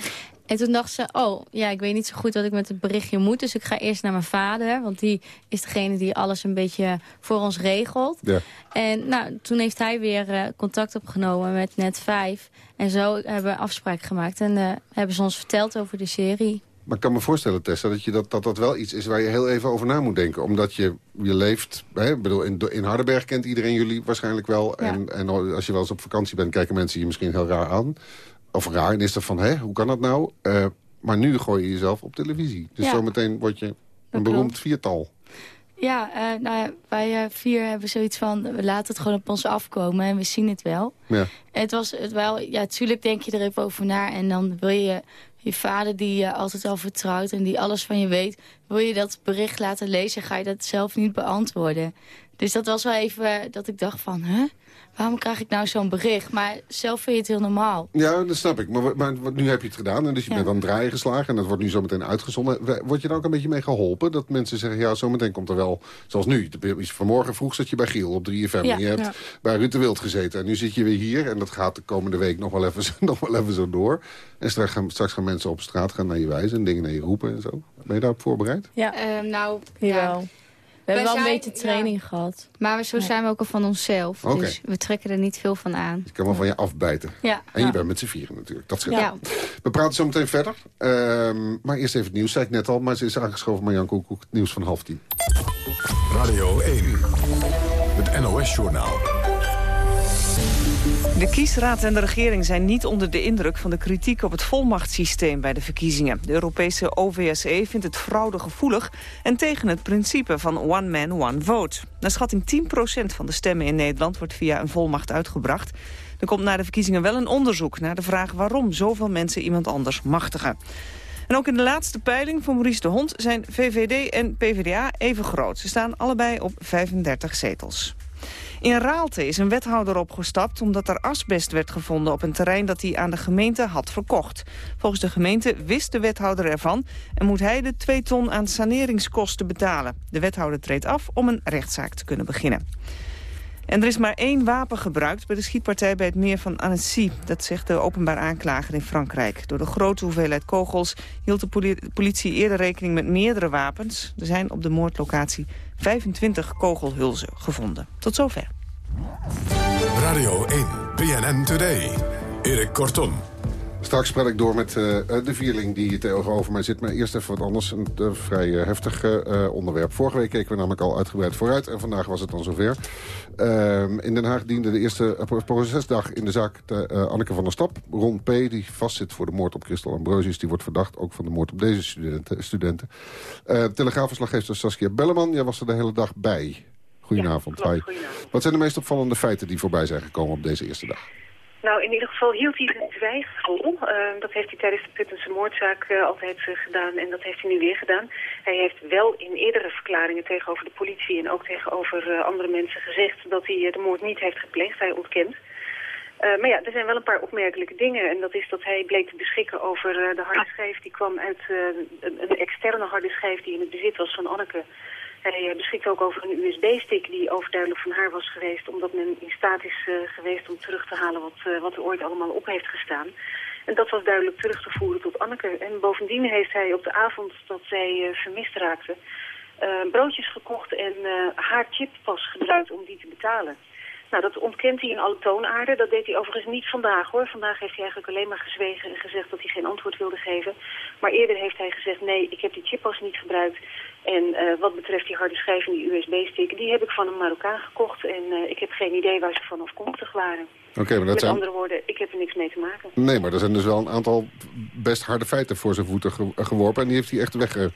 [LAUGHS] En toen dacht ze, oh, ja, ik weet niet zo goed wat ik met het berichtje moet. Dus ik ga eerst naar mijn vader. Want die is degene die alles een beetje voor ons regelt. Ja. En nou, toen heeft hij weer eh, contact opgenomen met Net 5. En zo hebben we afspraak gemaakt. En eh, hebben ze ons verteld over de serie. Maar ik kan me voorstellen, Tessa, dat, je dat, dat dat wel iets is waar je heel even over na moet denken. Omdat je, je leeft, hè, ik bedoel, in, in Hardenberg kent iedereen jullie waarschijnlijk wel. Ja. En, en als je wel eens op vakantie bent, kijken mensen je misschien heel raar aan. Of raar, en is dat van, hè, hoe kan dat nou? Eh, maar nu gooi je jezelf op televisie. Dus Ja. zometeen word je een beroemd viertal. Ja, eh, nou ja, wij eh, vier hebben zoiets van, we laten het gewoon op ons afkomen en we zien het wel. Ja. Het was het wel, ja, natuurlijk denk je er even over na. En dan wil je je vader die je altijd al vertrouwt en die alles van je weet... wil je dat bericht laten lezen, ga je dat zelf niet beantwoorden. Dus dat was wel even dat ik dacht van, huh? Waarom krijg ik nou zo'n bericht? Maar zelf vind je het heel normaal. Ja, dat snap ik. Maar, maar nu heb je het gedaan en dus je Ja. bent aan het draaien geslagen... en dat wordt nu zometeen uitgezonden. Word je daar ook een beetje mee geholpen? Dat mensen zeggen, ja, zometeen komt er wel... Zoals nu, vanmorgen vroeg zat je bij Giel op 3FM. Ja, je hebt ja. bij Ruud de Wild gezeten. En nu zit je weer hier en dat gaat de komende week nog wel even, zo- [LAUGHS] nog wel even zo door. En straks gaan, straks gaan mensen op straat gaan naar je wijzen... en dingen naar je roepen en zo. Ben je daarop voorbereid? Ja, nou, Jawel. We hebben wel een beetje training gehad. Maar zo zijn we ook al van onszelf. Dus we trekken er niet veel van aan. Je kan wel van je afbijten. Ja. En je Ja. bent met z'n vieren natuurlijk. Dat scheelt. Ja. We praten zo meteen verder. Ehm, maar eerst even het nieuws, zei ik net al. Maar ze is aangeschoven Marjan Koekoek. Het nieuws van half tien. Radio 1. Het NOS-journaal. De kiesraad en de regering zijn niet onder de indruk van de kritiek op het volmachtssysteem bij de verkiezingen. De Europese OVSE vindt het fraudegevoelig en tegen het principe van one man, one vote. Naar schatting 10% van de stemmen in Nederland wordt via een volmacht uitgebracht. Er komt na de verkiezingen wel een onderzoek naar de vraag waarom zoveel mensen iemand anders machtigen. En ook in de laatste peiling van Maurice de Hond zijn VVD en PvdA even groot. Ze staan allebei op 35 zetels. In Raalte is een wethouder opgestapt omdat er asbest werd gevonden op een terrein dat hij aan de gemeente had verkocht. Volgens de gemeente wist de wethouder ervan en moet hij de 2 ton aan saneringskosten betalen. De wethouder treedt af om een rechtszaak te kunnen beginnen. En er is maar één wapen gebruikt bij de schietpartij bij het meer van Annecy. Dat zegt de openbaar aanklager in Frankrijk. Door de grote hoeveelheid kogels hield de politie eerder rekening met meerdere wapens. Er zijn op de moordlocatie 25 kogelhulzen gevonden. Tot zover. Radio 1, BNN Today. Erik Kortom. Straks sprak ik door met uh, de vierling die tegenover mij zit. Maar eerst even wat anders. Een uh, vrij uh, heftig onderwerp. Vorige week keken we namelijk al uitgebreid vooruit. En vandaag was het dan zover. Ehm, in Den Haag diende de eerste procesdag in de zaak Anneke van der Stap. Ron P., die vastzit voor de moord op Christel Ambrosius. Die wordt verdacht ook van de moord op deze studenten. studenten. Telegraafverslaggever Saskia Belleman. Jij was er de hele dag bij. Goedenavond. Ja, klopt, goedenavond. Wat zijn de meest opvallende feiten die voorbij zijn gekomen op deze eerste dag? Nou, in ieder geval hield hij zijn zwijg vol. Uh, dat heeft hij tijdens de Puttense moordzaak uh, altijd uh, gedaan en dat heeft hij nu weer gedaan. Hij heeft wel in eerdere verklaringen tegenover de politie en ook tegenover andere mensen gezegd dat hij de moord niet heeft gepleegd. Hij ontkent. maar ja, er zijn wel een paar opmerkelijke dingen. En dat is dat hij bleek te beschikken over de harde schijf. Die kwam uit een, een externe harde schijf die in het bezit was van Anneke. Hij beschikt ook over een USB-stick die overduidelijk van haar was geweest... omdat men in staat is uh, geweest om terug te halen wat, uh, wat er ooit allemaal op heeft gestaan. En dat was duidelijk terug te voeren tot Anneke. En bovendien heeft hij op de avond dat zij vermist raakte... broodjes gekocht en haar chippas gebruikt om die te betalen. Nou, dat ontkent hij in alle toonaarden. Dat deed hij overigens niet vandaag, hoor. Vandaag heeft hij eigenlijk alleen maar gezwegen en gezegd dat hij geen antwoord wilde geven. Maar eerder heeft hij gezegd, nee, ik heb die chippas niet gebruikt. En uh, wat betreft die harde schijf en die USB-stick, die heb ik van een Marokkaan gekocht. En uh, ik heb geen idee waar ze van afkomstig waren. Okay, maar dat Met zijn... andere woorden, ik heb er niks mee te maken. Nee, maar er zijn dus wel een aantal best harde feiten voor zijn voeten ge geworpen. En die heeft hij echt wegge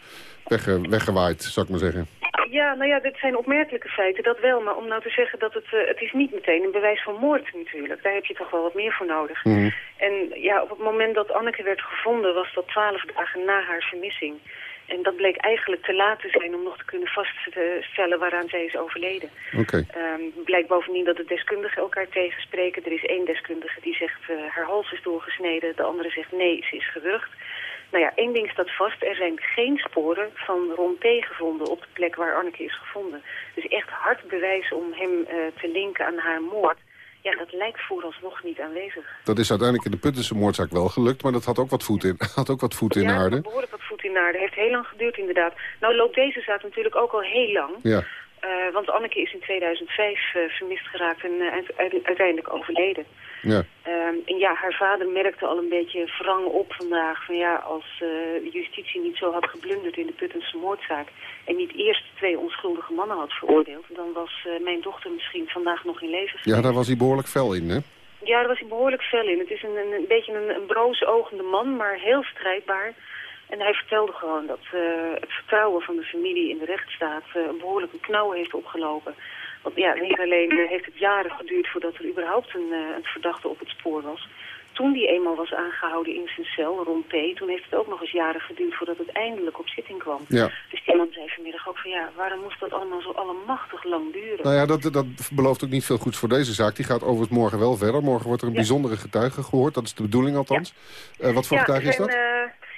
wegge weggewaaid, zou ik maar zeggen. Ja, nou ja, dit zijn opmerkelijke feiten, dat wel. Maar om nou te zeggen dat het, uh, het is niet meteen een bewijs van moord natuurlijk. Daar heb je toch wel wat meer voor nodig. Mm -hmm. En ja, op het moment dat Anneke werd gevonden was dat twaalf dagen na haar vermissing. En dat bleek eigenlijk te laat te zijn om nog te kunnen vaststellen waaraan zij is overleden. Okay. Um, blijkt bovendien dat de deskundigen elkaar tegenspreken. Er is één deskundige die zegt uh, haar hals is doorgesneden. De andere zegt nee, ze is gewurgd. Nou ja, één ding staat vast. Er zijn geen sporen van Ron P. gevonden op de plek waar Anneke is gevonden. Dus echt hard bewijs om hem uh, te linken aan haar moord. Ja, dat lijkt vooralsnog niet aanwezig. Dat is uiteindelijk in de Puttense moordzaak wel gelukt, maar dat had ook wat voet in, [LAUGHS] had ook wat voet in ja, aarde. Ja, behoorlijk wat voet in aarde. Heeft heel lang geduurd inderdaad. Nou loopt deze zaak natuurlijk ook al heel lang. Ja. Uh, want Anneke is in 2005 uh, vermist geraakt en uh, uiteindelijk overleden. Ja. Um, en ja, haar vader merkte al een beetje wrang op vandaag. Van ja, als de justitie niet zo had geblunderd in de Puttense moordzaak... en niet eerst twee onschuldige mannen had veroordeeld... dan was mijn dochter misschien vandaag nog in leven geweest. Ja, daar was hij behoorlijk fel in, hè? Ja, daar was hij behoorlijk fel in. Het is een, een, een beetje een, een broos ogende man, maar heel strijdbaar... En hij vertelde gewoon dat uh, het vertrouwen van de familie in de rechtsstaat uh, een behoorlijke knauw heeft opgelopen. Want ja, niet alleen uh, heeft het jaren geduurd voordat er überhaupt een, een verdachte op het spoor was. Toen die eenmaal was aangehouden in zijn cel, Ron P., toen heeft het ook nog eens jaren geduurd voordat het eindelijk op zitting kwam. Ja. Dus die man zei vanmiddag ook van ja, waarom moest dat allemaal zo allemachtig lang duren? Nou ja, dat, dat belooft ook niet veel goeds voor deze zaak. Die gaat overigens morgen wel verder. Morgen wordt er een ja. bijzondere getuige gehoord. Dat is de bedoeling althans. Ja. wat voor getuige is dat?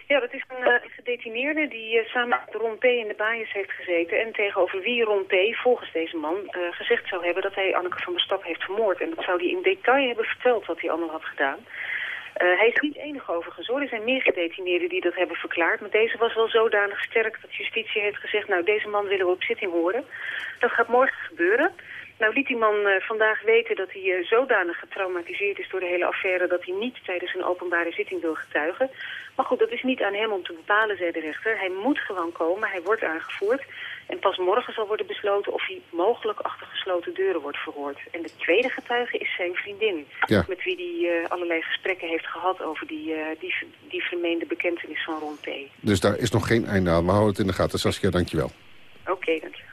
Ja, dat is een uh, gedetineerde die uh, samen met Ron P. in de baaiers heeft gezeten. En tegenover wie Ron P. volgens deze man uh, gezegd zou hebben dat hij Anneke van der Stap heeft vermoord. En dat zou hij in detail hebben verteld wat hij allemaal had gedaan. hij is niet enig overigens hoor. Er zijn meer gedetineerden die dat hebben verklaard. Maar deze was wel zodanig sterk dat justitie heeft gezegd... nou, deze man willen we op zitting horen. Dat gaat morgen gebeuren. Nou liet die man vandaag weten dat hij zodanig getraumatiseerd is door de hele affaire... dat hij niet tijdens een openbare zitting wil getuigen. Maar goed, dat is niet aan hem om te bepalen, zei de rechter. Hij moet gewoon komen, hij wordt aangevoerd. En pas morgen zal worden besloten of hij mogelijk achter gesloten deuren wordt verhoord. En de tweede getuige is zijn vriendin. Ja. Met wie hij eh, allerlei gesprekken heeft gehad over die, eh, die, die vermeende bekentenis van Ron P. Dus daar is nog geen einde aan. Maar hou het in de gaten. Saskia, dankjewel. Oké, dank je.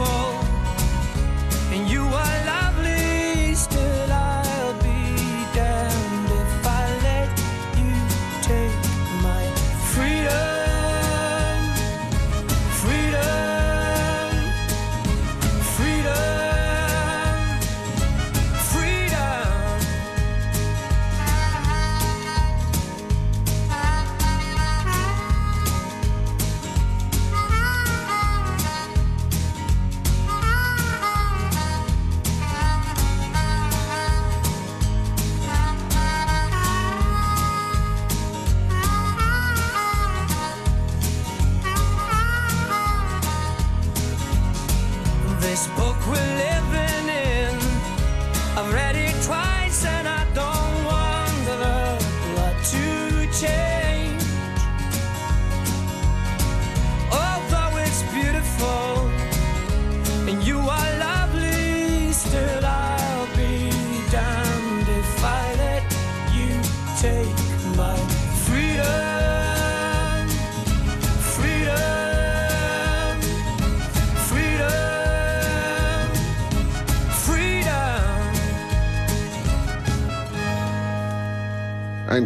beautiful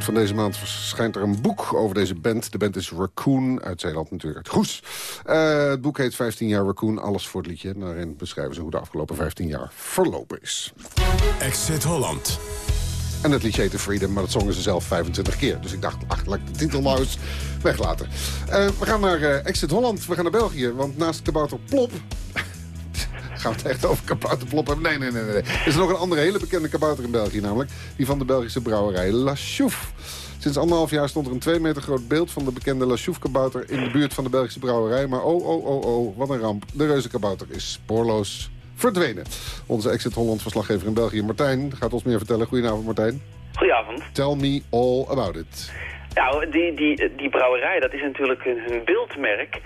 Eind van deze maand verschijnt er een boek over deze band. De band is Raccoon, uit Zeeland natuurlijk, uit Goes. Eh, het boek heet 15 jaar Raccoon, alles voor het liedje. Daarin beschrijven ze hoe de afgelopen 15 jaar verlopen is. Exit Holland. En het liedje heette Freedom, maar dat zongen ze zelf 25 keer. Dus ik dacht, ach, laat ik de titel nou eens weglaten. Eh, we gaan naar eh, Exit Holland, we gaan naar België. Want naast Kabouter Plop... gaan we het echt over Kabouter Plop hebben? Nee, nee, nee, nee. Er is nog een andere hele bekende kabouter in België namelijk. Die van de Belgische brouwerij La Chouffe. Sinds anderhalf jaar stond er een twee meter groot beeld van de bekende La Chouffe-kabouter... in de buurt van de Belgische brouwerij. Maar oh, oh, oh, oh, wat een ramp. De reuzenkabouter is spoorloos verdwenen. Onze Exit Holland-verslaggever in België, Martijn, gaat ons meer vertellen. Goedenavond, Martijn. Goedenavond. Tell me all about it. Nou, die, die, die brouwerij, dat is natuurlijk hun beeldmerk.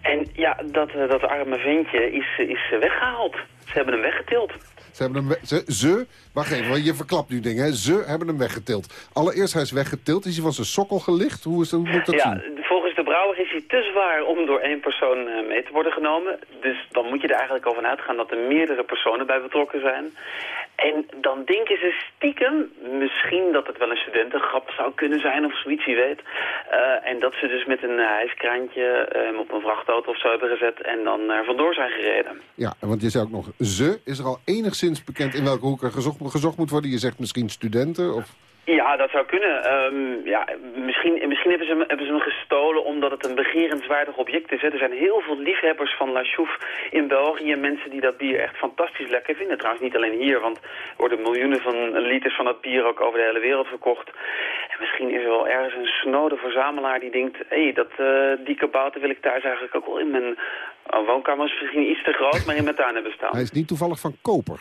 En ja, dat, eh, dat arme ventje is, is weggehaald. Ze hebben hem weggetild. Ze hebben hem ze, ze, wacht even, want je verklapt nu dingen. Hè? Ze hebben hem weggetild. Allereerst, hij is weggetild. Is hij van zijn sokkel gelicht? Hoe, is, hoe moet dat Ja, zien? Brouwer is hij te zwaar om door één persoon eh, mee te worden genomen. Dus dan moet je er eigenlijk over uitgaan dat er meerdere personen bij betrokken zijn. En dan denken ze stiekem misschien dat het wel een studentengrap zou kunnen zijn of zoiets, wie weet. Eh, en dat ze dus met een uh, hijskraantje eh, op een vrachtauto of zo hebben gezet en dan er vandoor zijn gereden. Ja, want je zei ook nog ze. Is er al enigszins bekend in welke hoek er gezocht moet worden? Je zegt misschien studenten of... Ja, dat zou kunnen. Ehm, ja, misschien misschien hebben, ze hem, hebben ze hem gestolen omdat het een begerenswaardig object is. Er zijn heel veel liefhebbers van La Chouffe in België. Mensen die dat bier echt fantastisch lekker vinden. Trouwens niet alleen hier, want er worden miljoenen van liters van dat bier ook over de hele wereld verkocht. En misschien is er wel ergens een snode verzamelaar die denkt... hé, hey, dat, uh, die kabouter wil ik thuis eigenlijk ook wel in mijn woonkamer. is misschien iets te groot, maar in mijn tuin hebben staan. Hij is niet toevallig van koper.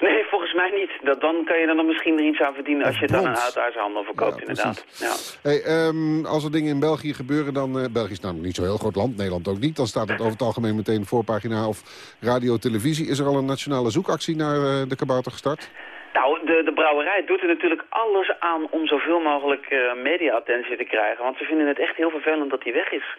[LAUGHS] Nee, volgens mij niet. Dat, dan kan je er dan misschien er iets aan verdienen als je het aan een uithuishandel verkoopt, ja, inderdaad. Ja. Hey, um, als er dingen in België gebeuren, dan... Uh, België is namelijk niet zo'n heel groot land, Nederland ook niet. Dan staat het over het algemeen meteen voorpagina of radio, televisie. Is er al een nationale zoekactie naar uh, de kabouter gestart? Nou, de, de brouwerij doet er natuurlijk alles aan om zoveel mogelijk uh, media-attentie te krijgen. Want ze vinden het echt heel vervelend dat hij weg is.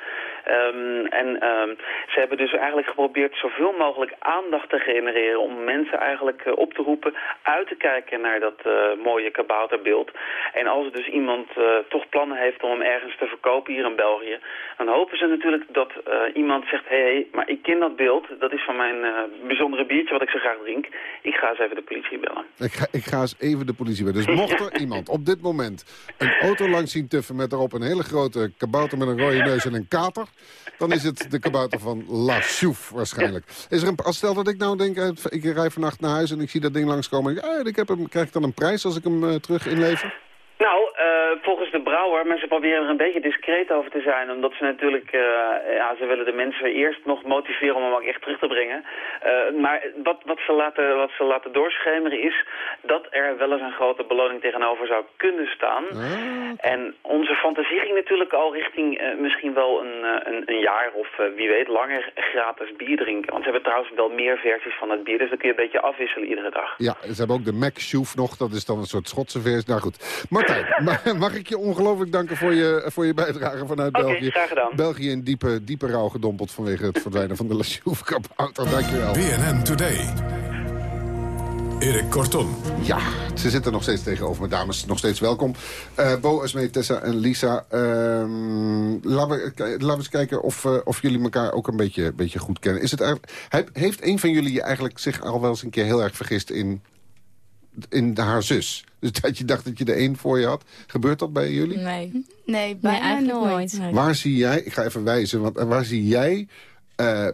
Um, en um, ze hebben dus eigenlijk geprobeerd zoveel mogelijk aandacht te genereren... om mensen eigenlijk uh, op te roepen uit te kijken naar dat uh, mooie kabouterbeeld. En als er dus iemand uh, toch plannen heeft om hem ergens te verkopen hier in België... dan hopen ze natuurlijk dat iemand zegt... hé, hey, maar ik ken dat beeld, dat is van mijn bijzondere biertje wat ik zo graag drink. Ik ga eens even de politie bellen. Ik ga, ik ga eens even de politie bellen. Dus mocht [LAUGHS] er iemand op dit moment een auto langs zien tuffen... met erop een hele grote kabouter met een rode neus en een kater dan is het de kabouter van La Chouffe waarschijnlijk. Is er een, als stel dat ik nou denk, ik rij vannacht naar huis en ik zie dat ding langskomen. En ik, ah, ik heb hem, krijg ik dan een prijs als ik hem uh, terug inlever? Uh, volgens de brouwer, maar ze proberen er een beetje discreet over te zijn. Omdat ze natuurlijk, uh, ja, ze willen de mensen eerst nog motiveren om hem ook echt terug te brengen. Uh, maar wat, wat, ze laten, wat ze laten doorschemeren is dat er wel eens een grote beloning tegenover zou kunnen staan. Ah. En onze fantasie ging natuurlijk al richting misschien wel een, een, een, jaar of wie weet langer gratis bier drinken. Want ze hebben trouwens wel meer versies van het bier, dus dan kun je een beetje afwisselen iedere dag. Ja, ze hebben ook de Mac Shoef nog, dat is dan een soort Schotse versie. Nou goed, Martijn, [LAUGHS] mag ik je ongelooflijk danken voor je, voor je bijdrage vanuit okay, België. graag gedaan. België in diepe, diepe rouw gedompeld vanwege het verdwijnen van de La Chouffe kabouter. Dankjewel. BNN Today. Erik Kortom. Ja, ze zitten nog steeds tegenover me, dames. Nog steeds welkom. Uh, Bo, Esmee, Tessa en Lisa. Uh, laten, we, laten we eens kijken of, uh, of jullie elkaar ook een beetje, beetje goed kennen. Is het, heeft een van jullie eigenlijk zich al wel eens een keer heel erg vergist in, in haar zus? Dus dat je dacht dat je er één voor je had. Gebeurt dat bij jullie? Nee, nee bijna nee, nooit. nooit. Nee. Waar zie jij, ik ga even wijzen, want waar zie jij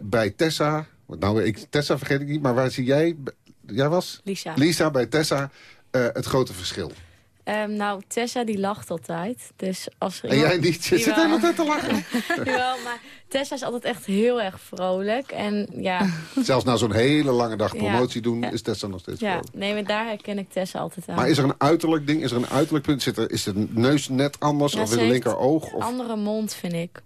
bij Tessa... Nou, ik, Tessa vergeet ik niet, maar waar zie jij jij was? Lisa. Lisa bij Tessa uh, het grote verschil. Um, nou, Tessa die lacht altijd. Dus als er en jij niet? Je zit helemaal tijd te lachen. [LAUGHS] Jawel, maar Tessa is altijd echt heel erg vrolijk. En, ja. [LAUGHS] Zelfs na zo'n hele lange dag promotie ja, doen, ja. is Tessa nog steeds ja. vrolijk. Nee, maar daar herken ik Tessa altijd aan. Maar is er een uiterlijk ding? Is er een uiterlijk punt? Zit er, is de neus net anders? of in het linkeroog? Of... andere mond, vind ik.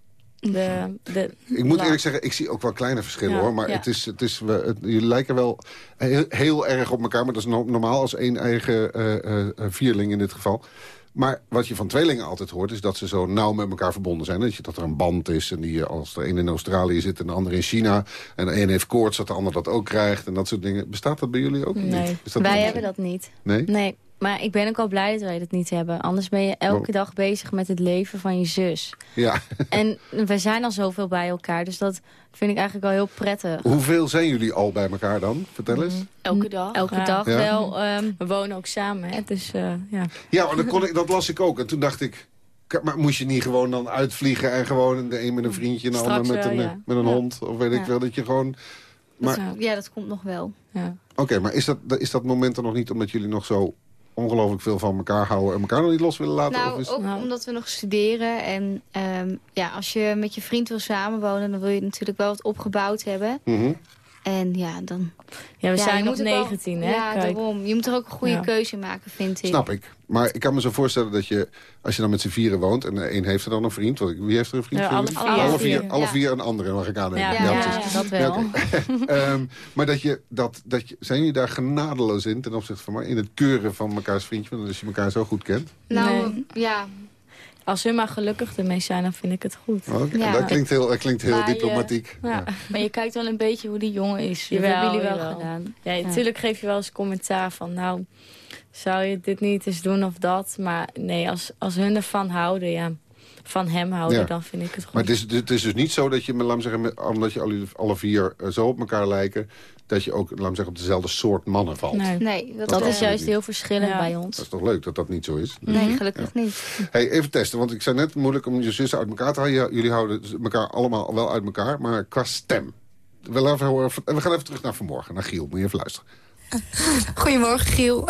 De, de, ik moet eerlijk zeggen, ik zie ook wel kleine verschillen Ja, hoor. Maar ja. het is, het is, we- het- jullie lijken wel heel, heel erg op elkaar. Maar dat is no- normaal als één eigen eh, eh, eh, vierling in dit geval. Maar wat je van tweelingen altijd hoort... is dat ze zo nauw met elkaar verbonden zijn. Dat, je, dat er een band is. En die, als er een in Australië zit en de ander in China... en de een heeft koorts, dat de ander dat ook krijgt. En dat soort dingen. Bestaat dat bij jullie ook? Nee, Niet? Wij hebben dat niet. Nee? Nee, maar ik ben ook al blij dat wij dat niet hebben. Anders ben je elke dag bezig met het leven van je zus. Ja. [LAUGHS] En we zijn al zoveel bij elkaar, dus dat vind ik eigenlijk wel heel prettig. Hoeveel zijn jullie al bij elkaar dan? Vertel eens. Elke dag? Elke Ja. dag Ja. wel. ehm, [LAUGHS] we wonen ook samen, hè, dus eh, ja. Ja, maar dat, kon ik, dat las ik ook. En toen dacht ik... Maar moest je niet gewoon dan uitvliegen en gewoon de een met een vriendje en de Straks ander met wel, een, ja. met een Ja. hond? Of weet ik wel, dat je gewoon... Maar, Dat, ja, dat komt nog wel. Ja. Oké, maar is dat, is dat moment er nog niet omdat jullie nog zo ongelooflijk veel van elkaar houden... en elkaar nog niet los willen laten? Nou, of is... ook omdat we nog studeren. En ehm, ja, als je met je vriend wil samenwonen... dan wil je natuurlijk wel wat opgebouwd hebben. Mhm. En ja, dan... Ja, we zijn nog moet ook wel- 19, hè? Ja, Kijk. daarom. Je moet er ook een goede Ja. keuze maken, vind ik. Snap ik. Maar ik kan me zo voorstellen dat je, als je dan met z'n vieren woont... en de een heeft er dan een vriend. Wie heeft er een vriend? Ja, van alle vier. Alle Alle vier, vier, alle ja. vier een andere, mag ik aannemen. Ja, ja, dat wel. [LAUGHS] Ehm, maar dat je, dat, dat je, zijn jullie daar genadeloos in ten opzichte van... maar in het keuren van mekaars vriendje, want als je elkaar zo goed kent? Nou, Nee. ja. Als we maar gelukkig ermee zijn, dan vind ik het goed. Ja. Dat klinkt heel, dat klinkt heel Maar je- diplomatiek. Ja. Maar je kijkt wel een beetje hoe die jongen is. Dat Jawel, hebben jullie wel jawel. gedaan. Ja, natuurlijk geef je wel eens commentaar van... nou, zou je dit niet eens doen of dat? Maar nee, als, als hun ervan houden, ja... van hem houden, Ja. dan vind ik het goed. Maar het is, het is dus niet zo dat je, laat me zeggen, omdat je alle, alle vier eh, zo op elkaar lijken... dat je ook, laat me zeggen, op dezelfde soort mannen valt. Nee, Nee, dat, dat eh, is juist heel verschillend Ja. bij Dat ons. is toch leuk dat dat niet zo is? Nee, gelukkig niet. Hey, even testen, want ik zei net moeilijk om je zussen uit elkaar te halen. Jullie houden elkaar allemaal wel uit elkaar, maar qua stem. We, even horen, we gaan even terug naar vanmorgen, naar Giel. Moet je even luisteren. [LAUGHS] [LAUGHS] Goedemorgen, Giel.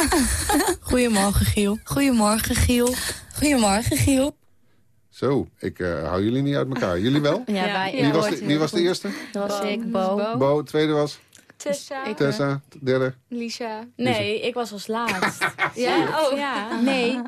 Goedemorgen, Giel. Goedemorgen, Giel. Goedemorgen, Giel. Zo, ik eh, hou jullie niet uit elkaar. Jullie wel? [LAUGHS] Ja, wij- Wie ja, was, de, wie was de eerste? Dat was Bo. ik, Bo. Bo. Bo, de tweede was Tessa. Ik, Tessa, de derde. Lisa. Nee, ik was als laatst. [LAUGHS] Ja? Oh. Ja, nee.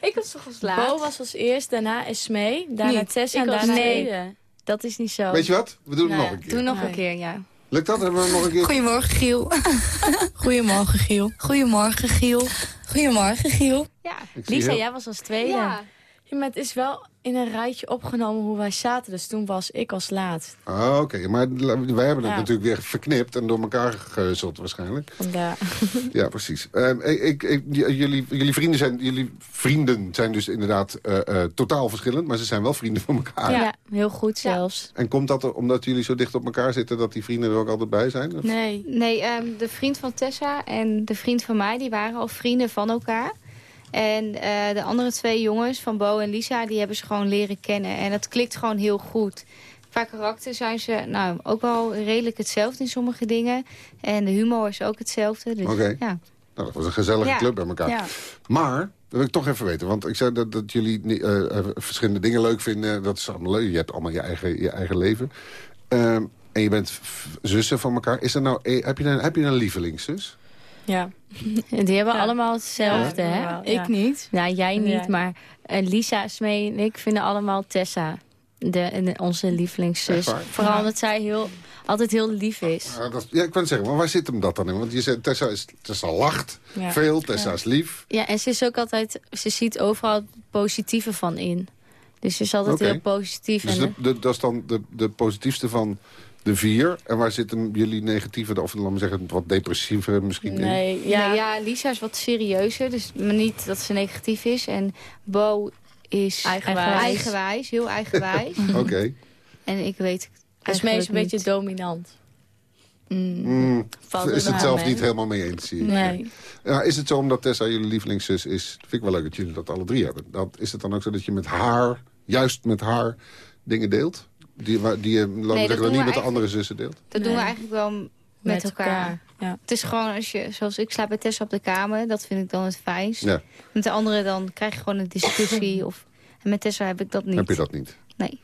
Ik was toch als laatst? Bo was als eerst, daarna Esmee, daarna Niet. Tessa en Ik daarna nee. tweede. Dat is niet zo. Weet je wat? We doen het Nee. nog een keer. Doe nog Nee. een keer, ja. Lukt dat? Hebben we nog een keer? Goedemorgen, Giel. [LAUGHS] Goedemorgen, Giel. Goedemorgen, Giel. Goedemorgen, Giel. Ja. Lisa, heel- jij was als tweede. Ja. Ja, maar het is wel in een rijtje opgenomen hoe wij zaten. Dus toen was ik als laatst. Ah, oké. Maar wij hebben het Ja. natuurlijk weer verknipt en door elkaar gehusteld waarschijnlijk. Vandaar. [LAUGHS] Ja, precies. Ehm, ik, ik, ik- j- jullie, jullie, vrienden zijn, jullie vrienden zijn dus inderdaad eh, eh, totaal verschillend, maar ze zijn wel vrienden van elkaar. Ja, heel goed zelfs. En komt dat er, omdat jullie zo dicht op elkaar zitten dat die vrienden er ook altijd bij zijn? Of- Nee. Nee, ehm, de vriend van Tessa en de vriend van mij, die waren al vrienden van elkaar. En eh, de andere twee jongens, van Bo en Lisa, die hebben ze gewoon leren kennen. En dat klikt gewoon heel goed. Qua karakter zijn ze nou, ook wel redelijk hetzelfde in sommige dingen. En de humor is ook hetzelfde. Dus, Oké. ja. Nou, dat was een gezellige Ja. club bij elkaar. Ja. Maar, dat wil ik toch even weten. Want ik zei dat, dat jullie eh, eh, verschillende dingen leuk vinden. Dat is allemaal leuk. Je hebt allemaal je eigen, je eigen leven. Ehm, en je bent zussen van elkaar. Is er nou, heb, je een, heb je een lievelingszus? Ja. [LAUGHS] Die hebben allemaal hetzelfde, Ja, hè? wel, ja. Ik niet. Ja, jij niet. Ja. Maar eh, Lisa, Smee en ik vinden allemaal Tessa. De, de- onze lievelingszus. Vooral Ja. omdat zij heel, altijd heel lief is. Ah, dat, ja, ik kan zeggen. Maar waar zit hem dat dan in? Want je zei, Tessa, is, Tessa lacht Ja. veel. Tessa is lief. Ja, en ze is ook altijd... Ze ziet overal het positieve van in. Dus ze is altijd heel positief. Dus en, de, de- dat is dan de, de positiefste van de vier. En waar zit hem jullie negatieve, of laten we zeggen wat depressieve misschien in? nee, Ja. ja, ja, Lisa is wat serieuzer. Dus maar niet dat ze negatief is. En Bo is Eigenwijs. eigenwijs heel eigenwijs. [LAUGHS] Oké. en ik weet En Smee is een beetje dominant. Mm, Valt is het zelf niet helemaal mee eens, zie ik. Nee. Ja, is het zo omdat Tessa jullie lievelingszus is? Vind ik wel leuk dat jullie dat alle drie hebben. Dat, is het dan ook zo dat je met haar, juist met haar, dingen deelt? Die, waar- die je, laten dat zeggen, doen niet we met de eigenlijk- andere zussen deelt? Dat doen we Nee. eigenlijk wel met, Met elkaar. elkaar, ja. Het is gewoon als je, zoals ik slaap bij Tessa op de kamer, dat vind ik dan het fijnst. Ja. Met de andere dan krijg je gewoon een discussie. [CLEARS THROAT] Of, en met Tessa heb ik dat niet. Heb je dat niet? Nee.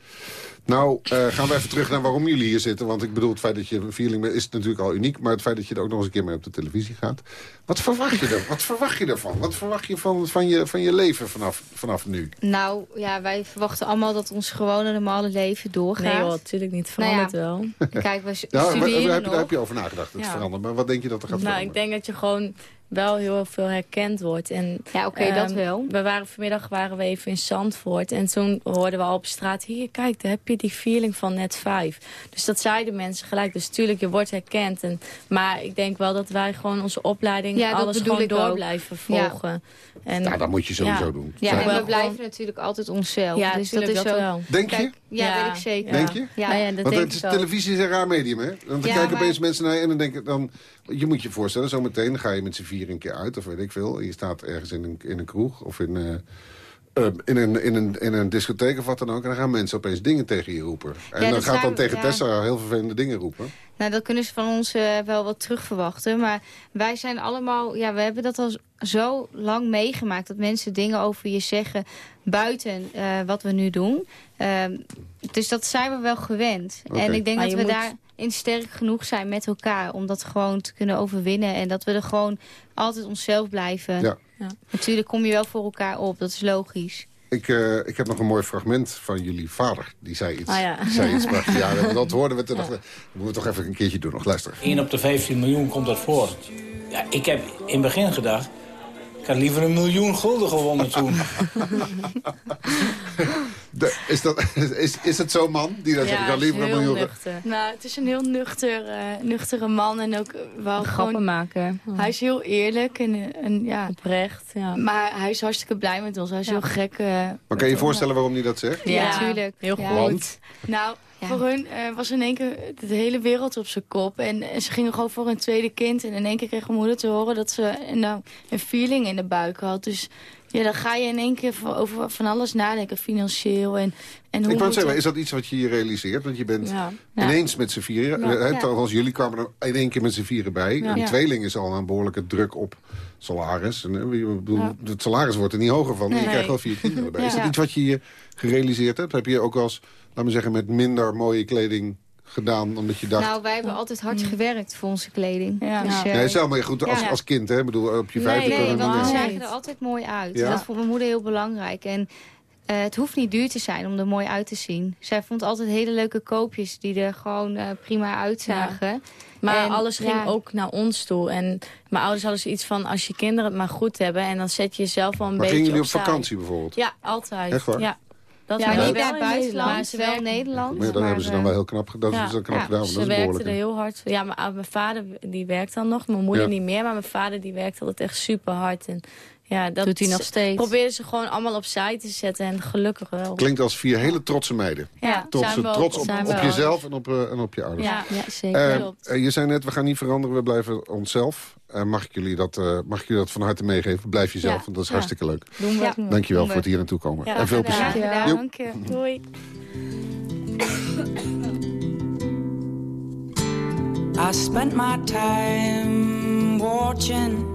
Nou, eh, gaan we even terug naar waarom jullie hier zitten. Want ik bedoel, het feit dat je een vierling bent is natuurlijk al uniek. Maar het feit dat je er ook nog eens een keer mee op de televisie gaat. Wat verwacht je, er, wat verwacht je ervan? Wat verwacht je van, van, je, van je leven vanaf, vanaf nu? Nou, ja, wij verwachten allemaal dat ons gewone normale leven doorgaat. Nee joh, natuurlijk niet. Nou ja, Verandert wel. Kijk, we Ja, studeren daar, heb je, nog. daar heb je over nagedacht, het Ja. veranderen. Maar wat denk je dat er gaat Nou, ik veranderen? denk dat je gewoon wel heel veel herkend wordt. En, Ja, oké, dat ehm, wel. We waren, vanmiddag waren we even in Zandvoort. En toen hoorden we al op straat... Hier, kijk, daar heb je die feeling van net vijf. Dus dat zeiden mensen gelijk. Dus tuurlijk, je wordt herkend. En, maar ik denk wel dat wij gewoon onze opleiding... Ja, dat alles bedoel gewoon ik door ook. blijven Ja. volgen. En, Nou, dat moet je sowieso ja. doen. Ja, en we blijven natuurlijk altijd onszelf. Ja, dus dat is dat ook... wel. Denk je? Kijk, ja, Ja. weet ik zeker. Denk je? Ja. Nou ja, dat Want denk het, televisie is een raar medium, hè? Want dan Ja, kijken maar- opeens mensen naar je en dan denken... Dan, je moet je voorstellen, zometeen ga je met z'n vier een keer uit... of weet ik veel. Je staat ergens in een, in een kroeg of in, eh, eh, in, een, in, een, in een discotheek of wat dan ook... en dan gaan mensen opeens dingen tegen je roepen. En Ja, dan gaat dan tegen ja. Tessa heel vervelende dingen roepen. Nou, dat kunnen ze van ons eh, wel wat terug verwachten. Maar wij zijn allemaal... Ja, we hebben dat al zo lang meegemaakt. Dat mensen dingen over je zeggen buiten eh, wat we nu doen. Ehm, dus dat zijn we wel gewend. En ik denk Maar dat we moet- daarin sterk genoeg zijn met elkaar. Om dat gewoon te kunnen overwinnen. En dat we er gewoon altijd onszelf blijven. Ja. Natuurlijk kom je wel voor elkaar op. Dat is logisch. Ik, eh, ik heb nog een mooi fragment van jullie vader. Die zei iets. Ah, ja. Die zei iets prachtigs. Ja, [LAUGHS] dat hoorden we. Toen dachten we, dat moeten we toch even een keertje doen. Nog luister. 1 op de 15 miljoen komt dat voor. Ja, ik heb in het begin gedacht... ik had liever een miljoen gulden gewonnen toen. [LAUGHS] De, is, dat, is, is het zo'n man die dat zegt? Ja, Ik liever een heel miljoen... nuchter. Nou, het is een heel nuchter, eh, nuchtere man en ook wel Grappen gewoon... maken. Hij is heel eerlijk en, en ja... Oprecht, ja. Maar hij is hartstikke blij met ons. Hij is Ja. heel gek. eh, Maar kan je je voorstellen waarom hij dat zegt? Ja, natuurlijk. Heel Ja. goed. Want? Nou, voor hun eh, was in één keer de hele wereld op zijn kop. En, en ze gingen gewoon voor een tweede kind. En in één keer kreeg mijn moeder te horen dat ze een, nou, een feeling in de buik had. Dus ja, dan ga je in één keer over van alles nadenken. Financieel en, en hoe Ik wou zeggen, het- is dat iets wat je je realiseert? Want je bent Ja. Ja. ineens met z'n vieren. Ja. eh, Ja. Althans, jullie kwamen er in één keer met z'n vieren bij. Ja. Een Ja. tweeling is al een behoorlijke druk op salaris. En, eh, bedoel, Ja. Het salaris wordt er niet hoger van. Nee. Je krijgt wel vier kinderen erbij. Is dat iets wat je je gerealiseerd hebt? Heb je ook als, laat me zeggen, met minder mooie kleding gedaan? Omdat je dacht... Nou, wij hebben altijd hard gewerkt voor onze kleding. Ja. Dus, eh, nee, zelf maar goed, als, ja. als kind, hè? Ik bedoel, op je Nee, vijfde nee, kon want we zagen er altijd mooi uit. Ja? Dat vond mijn moeder heel belangrijk. En eh, het hoeft niet duur te zijn om er mooi uit te zien. Zij vond altijd hele leuke koopjes die er gewoon eh, prima uitzagen. Maar En, alles ging ja, ook naar ons toe. En mijn ouders hadden zoiets van, als je kinderen het maar goed hebben... en dan zet je jezelf wel een Maar beetje gingen jullie op opzij. vakantie bijvoorbeeld? Ja, altijd. Echt waar? Ja, dat ja, niet Wel naar in het buitenland, maar ze wel Nederland. Maar dan maar, hebben ze dan eh, wel heel knap gedaan. Dat is dan knap gedaan, ze dat is werkte behoorlijk. er heel hard. Ja, mijn, mijn vader die werkt dan nog. Mijn moeder Ja. niet meer. Maar mijn vader die werkt altijd echt super hard. En ja, dat Doet hij nog steeds. Probeerden ze gewoon allemaal opzij te zetten. En gelukkig wel. Klinkt als vier hele trotse meiden. Ja, Trots, zijn we trots op, Zijn we op jezelf en op, eh, en op je ouders. Ja, ja zeker. Eh, eh, je zei net, we gaan niet veranderen, we blijven onszelf. Eh, mag, ik jullie dat, eh, mag ik jullie dat van harte meegeven? Blijf jezelf, Ja. want dat is Ja. hartstikke leuk. Doen we. Ja. Dankjewel Doen we. voor het hier naartoe komen. Ja, en veel plezier. Joep. Dank je. Doei. I spent my time watching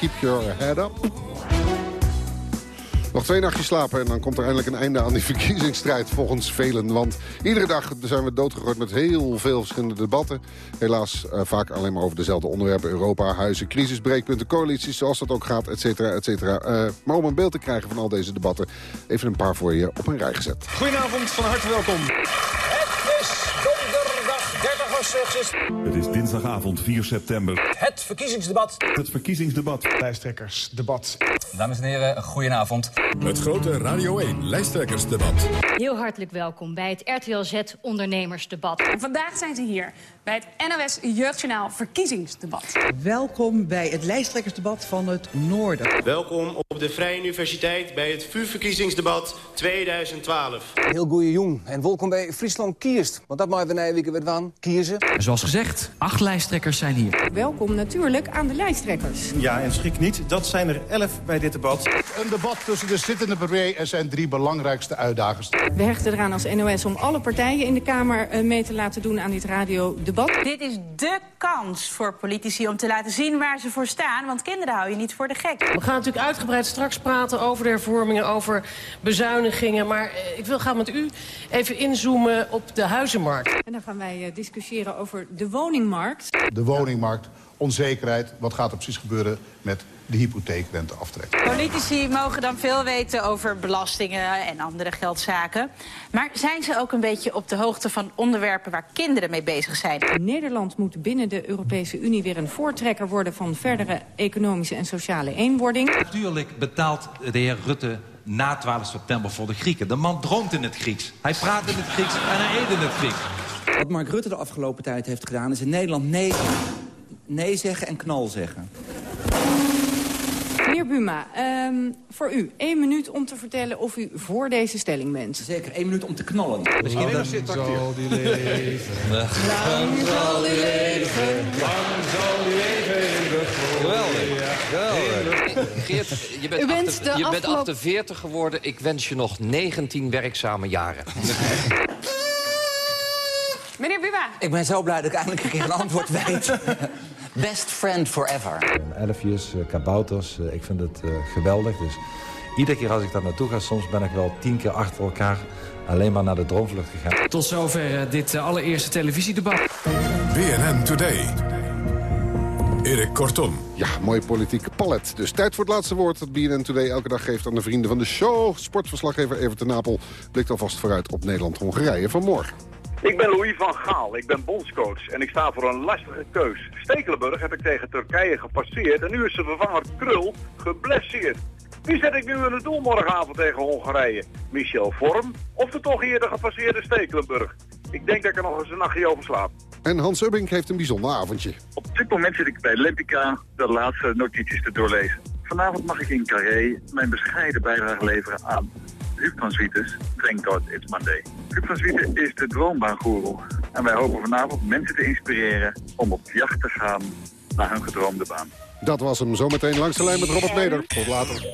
Keep Your Head Up. Nog twee nachtjes slapen en dan komt er eindelijk een einde aan die [LAUGHS] verkiezingsstrijd volgens velen. Want iedere dag zijn we doodgegooid met heel veel verschillende debatten. Helaas eh, vaak alleen maar over dezelfde onderwerpen. Europa, huizen, crisis, breekpunten, coalities, zoals dat ook gaat, et cetera, et cetera. Eh, maar om een beeld te krijgen van al deze debatten... even een paar voor je op een rij gezet. Goedenavond, van harte welkom. Het is dinsdagavond 4 september. Het verkiezingsdebat. Het verkiezingsdebat. Lijsttrekkersdebat. Dames en heren, goedenavond. Het grote Radio 1 lijsttrekkersdebat. Heel hartelijk welkom bij het RTL Z Ondernemersdebat. En vandaag zijn ze hier bij het NOS Jeugdjournaal Verkiezingsdebat. Welkom bij het lijsttrekkersdebat van het Noorden. Welkom op de Vrije Universiteit bij het VU-verkiezingsdebat 2012. Heel goeie jong en welkom bij Friesland Kiest. Want dat maken we nijweken weer van. Kies lezen. En zoals gezegd, acht lijsttrekkers zijn hier. Welkom natuurlijk aan de lijsttrekkers. Ja, en schrik niet, dat zijn er elf bij dit debat. Een debat tussen de zittende premier en zijn drie belangrijkste uitdagers. We hechten eraan als NOS om alle partijen in de Kamer eh, mee te laten doen aan dit radiodebat. Dit is dé kans voor politici om te laten zien waar ze voor staan. Want kinderen hou je niet voor de gek. We gaan natuurlijk uitgebreid straks praten over de hervormingen, over bezuinigingen. Maar eh, ik wil graag met u even inzoomen op de huizenmarkt. En dan gaan wij uh, discussiëren over de woningmarkt. De woningmarkt, onzekerheid, wat gaat er precies gebeuren met de hypotheekrenteaftrek. Politici mogen dan veel weten over belastingen en andere geldzaken. Maar zijn ze ook een beetje op de hoogte van onderwerpen waar kinderen mee bezig zijn? Nederland moet binnen de Europese Unie weer een voortrekker worden van verdere economische en sociale eenwording. Natuurlijk betaalt de heer Rutte na 12 september voor de Grieken. De man droomt in het Grieks. Hij praat in het Grieks en hij eet in het Grieks. Wat Mark Rutte de afgelopen tijd heeft gedaan... is in Nederland nee, nee zeggen en knal zeggen. Meneer Buma, um, voor u één minuut om te vertellen of u voor deze stelling bent. Zeker, één minuut om te knallen. Misschien Lang zal die leven. Lang zal die leven. Lang zal die leven in de Geweldig. Geweldig. Geert, je bent, bent achter- de je bent afgelopen- 48 geworden. Ik wens je nog 19 werkzame jaren. Meneer Buma. Ik ben zo blij dat ik eindelijk een keer een antwoord weet. [LAUGHS] Best friend forever. Elfjes, eh, kabouters, eh, ik vind het eh, geweldig. Dus iedere keer als ik daar naartoe ga, soms ben ik wel tien keer achter elkaar alleen maar naar de droomvlucht gegaan. Tot zover dit allereerste televisiedebat. BNN Today. Erik Kortom. Ja, mooi politieke palet. Dus tijd voor het laatste woord dat BNN Today elke dag geeft aan de vrienden van de show. Sportverslaggever Evert de Napel blikt alvast vooruit op Nederland-Hongarije van morgen. Ik ben Louis van Gaal, ik ben bondscoach en ik sta voor een lastige keus. Stekelenburg heb ik tegen Turkije gepasseerd en nu is zijn vervanger Krul geblesseerd. Wie zet ik nu in het doel morgenavond tegen Hongarije? Michel Vorm of de toch eerder gepasseerde Stekelenburg? Ik denk dat ik er nog eens een nachtje over slaap. En Hans Ubbink heeft een bijzonder avondje. Op dit moment zit ik bij Lempica de laatste notities te doorlezen. Vanavond mag ik in Carré mijn bescheiden bijdrage leveren aan Huub van Zwietes. Thank God it's Monday. Huub van Zwieten is de droombaangoeroe. En wij hopen vanavond mensen te inspireren om op jacht te gaan naar hun gedroomde baan. Dat was hem. Zometeen langs de lijn met Robert Meder. Tot later.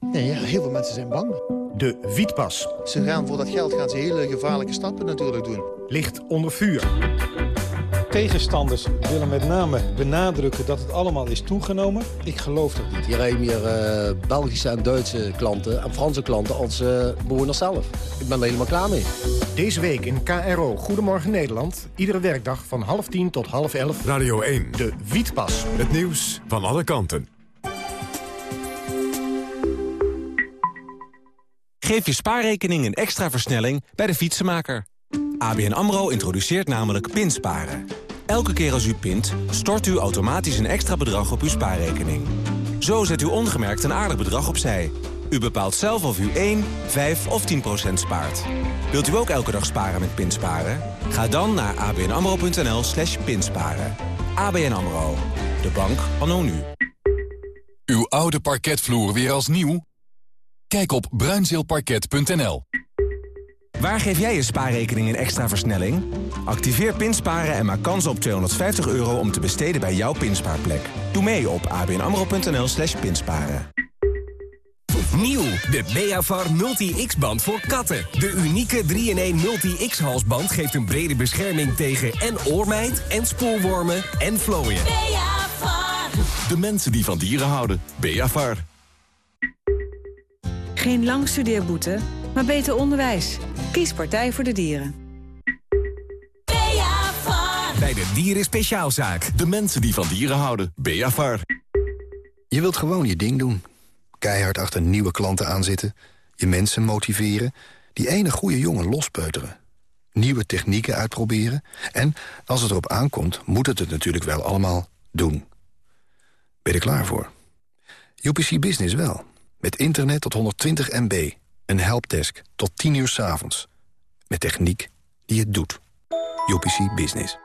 Nee, ja, heel veel mensen zijn bang. De wietpas Ze gaan voor dat geld gaan ze hele gevaarlijke stappen natuurlijk doen. ligt onder vuur. Tegenstanders willen met name benadrukken dat het allemaal is toegenomen. Ik geloof dat niet. Hier meer eh, Belgische en Duitse klanten en Franse klanten als eh, bewoners zelf. Ik ben er helemaal klaar mee. Deze week in KRO Goedemorgen Nederland. Iedere werkdag van half tien tot half elf. Radio 1. De wietpas. Het nieuws van alle kanten. Geef je spaarrekening een extra versnelling bij de fietsenmaker. ABN AMRO introduceert namelijk pinsparen. Elke keer als u pint, stort u automatisch een extra bedrag op uw spaarrekening. Zo zet u ongemerkt een aardig bedrag opzij. U bepaalt zelf of u 1, 5 of 10 procent spaart. Wilt u ook elke dag sparen met pinsparen? Ga dan naar abnamro.nl slash pinsparen. ABN AMRO. De bank anno nu. Uw oude parketvloer weer als nieuw? Kijk op bruinzeelparket.nl. Waar geef jij je spaarrekening een extra versnelling? Activeer Pinsparen en maak kans op 250 euro om te besteden bij jouw pinspaarplek. Doe mee op abnamro.nl slash pinsparen. Nieuw, de Beavar Multi-X-band voor katten. De unieke 3-in-1 Multi-X-halsband geeft een brede bescherming tegen en oormijt en spoorwormen en vlooien. Beavar. De mensen die van dieren houden. Beavar. Geen lang studeerboete, maar beter onderwijs. Kies Partij voor de Dieren. Bij de Dieren Speciaalzaak. De mensen die van dieren houden. Beavar. Je wilt gewoon je ding doen. Keihard achter nieuwe klanten aanzitten. Je mensen motiveren. Die ene goede jongen lospeuteren. Nieuwe technieken uitproberen. En als het erop aankomt, moet het het natuurlijk wel allemaal doen. Ben je er klaar voor? UPC Business wel. Met internet tot 120 MB. Een helpdesk tot 10 uur 's avonds. Met techniek die het doet. UPC Business.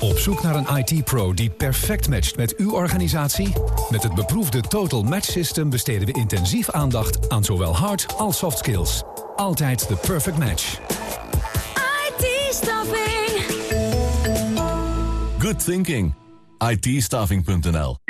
Op zoek naar een IT-pro die perfect matcht met uw organisatie? Met het beproefde Total Match System besteden we intensief aandacht aan zowel hard als soft skills. Altijd de perfect match. IT-staffing. Good thinking. it